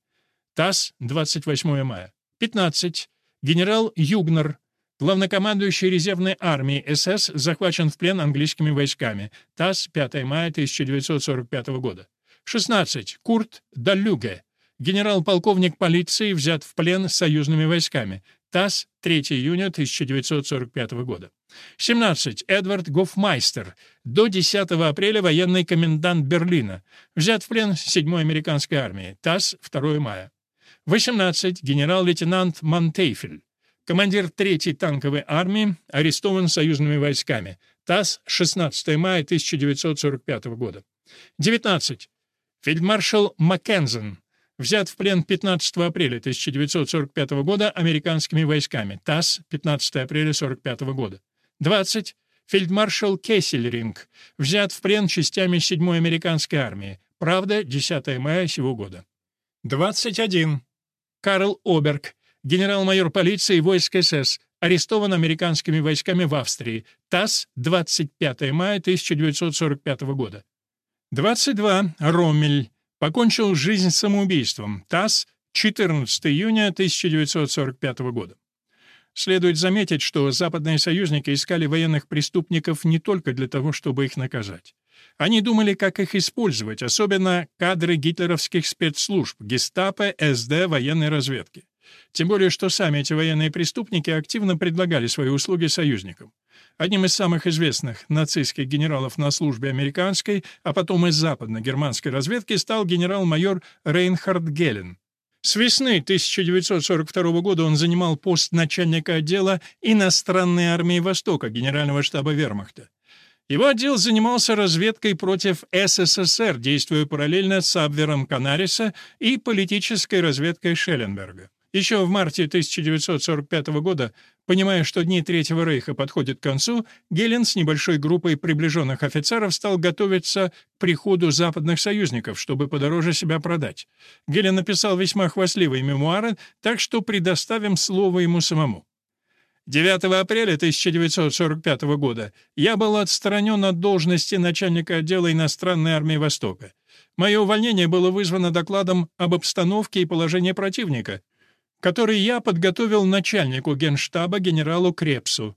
ТАСС, 28 мая. 15. Генерал Югнер, главнокомандующий резервной армией СС, захвачен в плен английскими войсками. ТАСС, 5 мая 1945 года. 16. Курт Даллюге, генерал-полковник полиции, взят в плен союзными войсками. ТАСС, 3 июня 1945 года. 17. Эдвард Гофмайстер. До 10 апреля военный комендант Берлина. Взят в плен 7-й американской армии. ТАСС, 2 мая. 18. Генерал-лейтенант Монтейфель. Командир 3-й танковой армии, арестован союзными войсками. ТАСС, 16 мая 1945 года. 19. Фельдмаршал Маккензен. Взят в плен 15 апреля 1945 года американскими войсками. ТАСС, 15 апреля 1945 года. 20. Фельдмаршал Кессельринг. Взят в плен частями 7-й американской армии. Правда, 10 мая сего года. 21. Карл Оберг. Генерал-майор полиции войск СС. Арестован американскими войсками в Австрии. ТАСС, 25 мая 1945 года. 22. Роммель. Покончил жизнь самоубийством. ТАСС, 14 июня 1945 года. Следует заметить, что западные союзники искали военных преступников не только для того, чтобы их наказать. Они думали, как их использовать, особенно кадры гитлеровских спецслужб, гестапо, СД, военной разведки. Тем более, что сами эти военные преступники активно предлагали свои услуги союзникам. Одним из самых известных нацистских генералов на службе американской, а потом и западно-германской разведки стал генерал-майор Рейнхард Гелен. С весны 1942 года он занимал пост начальника отдела иностранной армии Востока Генерального штаба Вермахта. Его отдел занимался разведкой против СССР, действуя параллельно с Абвером Канариса и политической разведкой Шелленберга. Еще в марте 1945 года, понимая, что дни Третьего Рейха подходят к концу, Гелен с небольшой группой приближенных офицеров стал готовиться к приходу западных союзников, чтобы подороже себя продать. Гелен написал весьма хвастливые мемуары, так что предоставим слово ему самому. 9 апреля 1945 года я был отстранен от должности начальника отдела иностранной армии Востока. Мое увольнение было вызвано докладом об обстановке и положении противника — который я подготовил начальнику генштаба генералу Крепсу.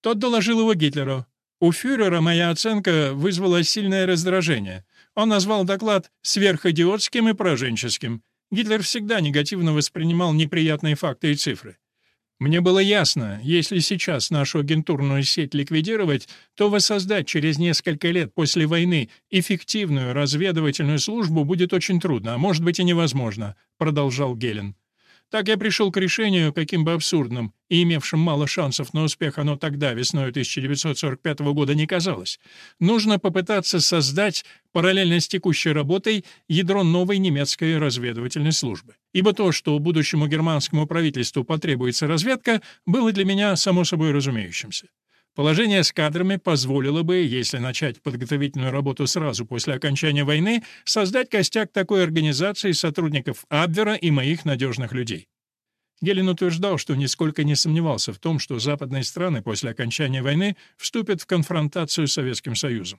Тот доложил его Гитлеру. У фюрера моя оценка вызвала сильное раздражение. Он назвал доклад сверхидиотским и пораженческим. Гитлер всегда негативно воспринимал неприятные факты и цифры. Мне было ясно, если сейчас нашу агентурную сеть ликвидировать, то воссоздать через несколько лет после войны эффективную разведывательную службу будет очень трудно, а может быть и невозможно, продолжал Гелен. Так я пришел к решению, каким бы абсурдным и имевшим мало шансов на успех оно тогда, весной 1945 года, не казалось. Нужно попытаться создать, параллельно с текущей работой, ядро новой немецкой разведывательной службы. Ибо то, что будущему германскому правительству потребуется разведка, было для меня само собой разумеющимся. Положение с кадрами позволило бы, если начать подготовительную работу сразу после окончания войны, создать костяк такой организации сотрудников Абвера и моих надежных людей. Гелен утверждал, что нисколько не сомневался в том, что западные страны после окончания войны вступят в конфронтацию с Советским Союзом.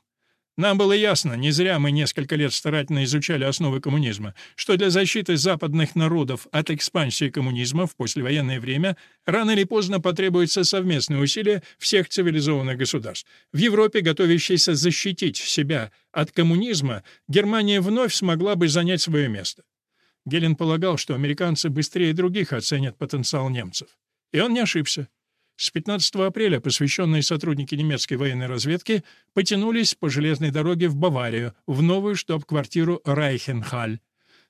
Нам было ясно, не зря мы несколько лет старательно изучали основы коммунизма, что для защиты западных народов от экспансии коммунизма в послевоенное время рано или поздно потребуются совместные усилия всех цивилизованных государств. В Европе, готовящейся защитить себя от коммунизма, Германия вновь смогла бы занять свое место. Гелен полагал, что американцы быстрее других оценят потенциал немцев. И он не ошибся. С 15 апреля посвященные сотрудники немецкой военной разведки потянулись по железной дороге в Баварию, в новую штаб-квартиру Райхенхаль.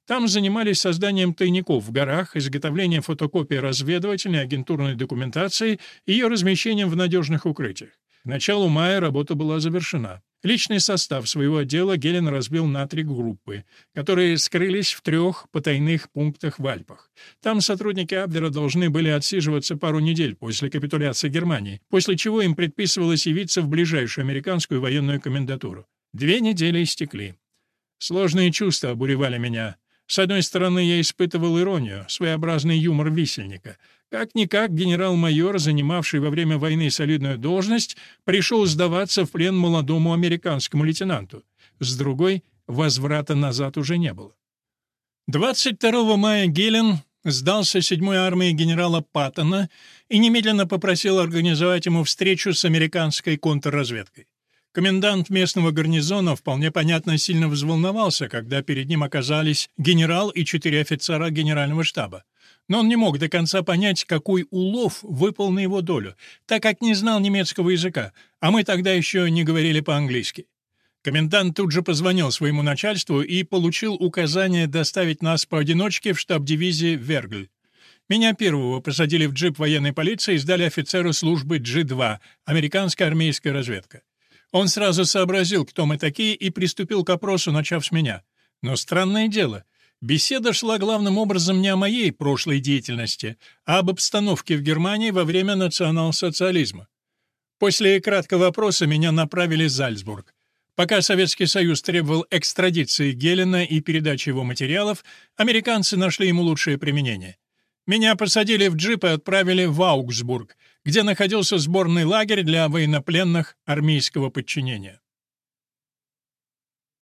Там занимались созданием тайников в горах, изготовлением фотокопий разведывательной агентурной документации и ее размещением в надежных укрытиях. К началу мая работа была завершена. Личный состав своего отдела Гелен разбил на три группы, которые скрылись в трех потайных пунктах в Альпах. Там сотрудники Абвера должны были отсиживаться пару недель после капитуляции Германии, после чего им предписывалось явиться в ближайшую американскую военную комендатуру. Две недели истекли. Сложные чувства обуревали меня. С одной стороны, я испытывал иронию, своеобразный юмор висельника. Как-никак генерал-майор, занимавший во время войны солидную должность, пришел сдаваться в плен молодому американскому лейтенанту. С другой, возврата назад уже не было. 22 мая Гелен сдался 7-й армии генерала Паттона и немедленно попросил организовать ему встречу с американской контрразведкой. Комендант местного гарнизона, вполне понятно, сильно взволновался, когда перед ним оказались генерал и четыре офицера генерального штаба. Но он не мог до конца понять, какой улов выпал на его долю, так как не знал немецкого языка, а мы тогда еще не говорили по-английски. Комендант тут же позвонил своему начальству и получил указание доставить нас поодиночке в штаб дивизии «Вергль». Меня первого посадили в джип военной полиции и сдали офицеру службы G2, американская армейская разведка. Он сразу сообразил, кто мы такие, и приступил к опросу, начав с меня. Но странное дело, беседа шла главным образом не о моей прошлой деятельности, а об обстановке в Германии во время национал-социализма. После краткого опроса меня направили в Зальцбург. Пока Советский Союз требовал экстрадиции Гелена и передачи его материалов, американцы нашли ему лучшее применение. Меня посадили в джип и отправили в Аугсбург, где находился сборный лагерь для военнопленных армейского подчинения.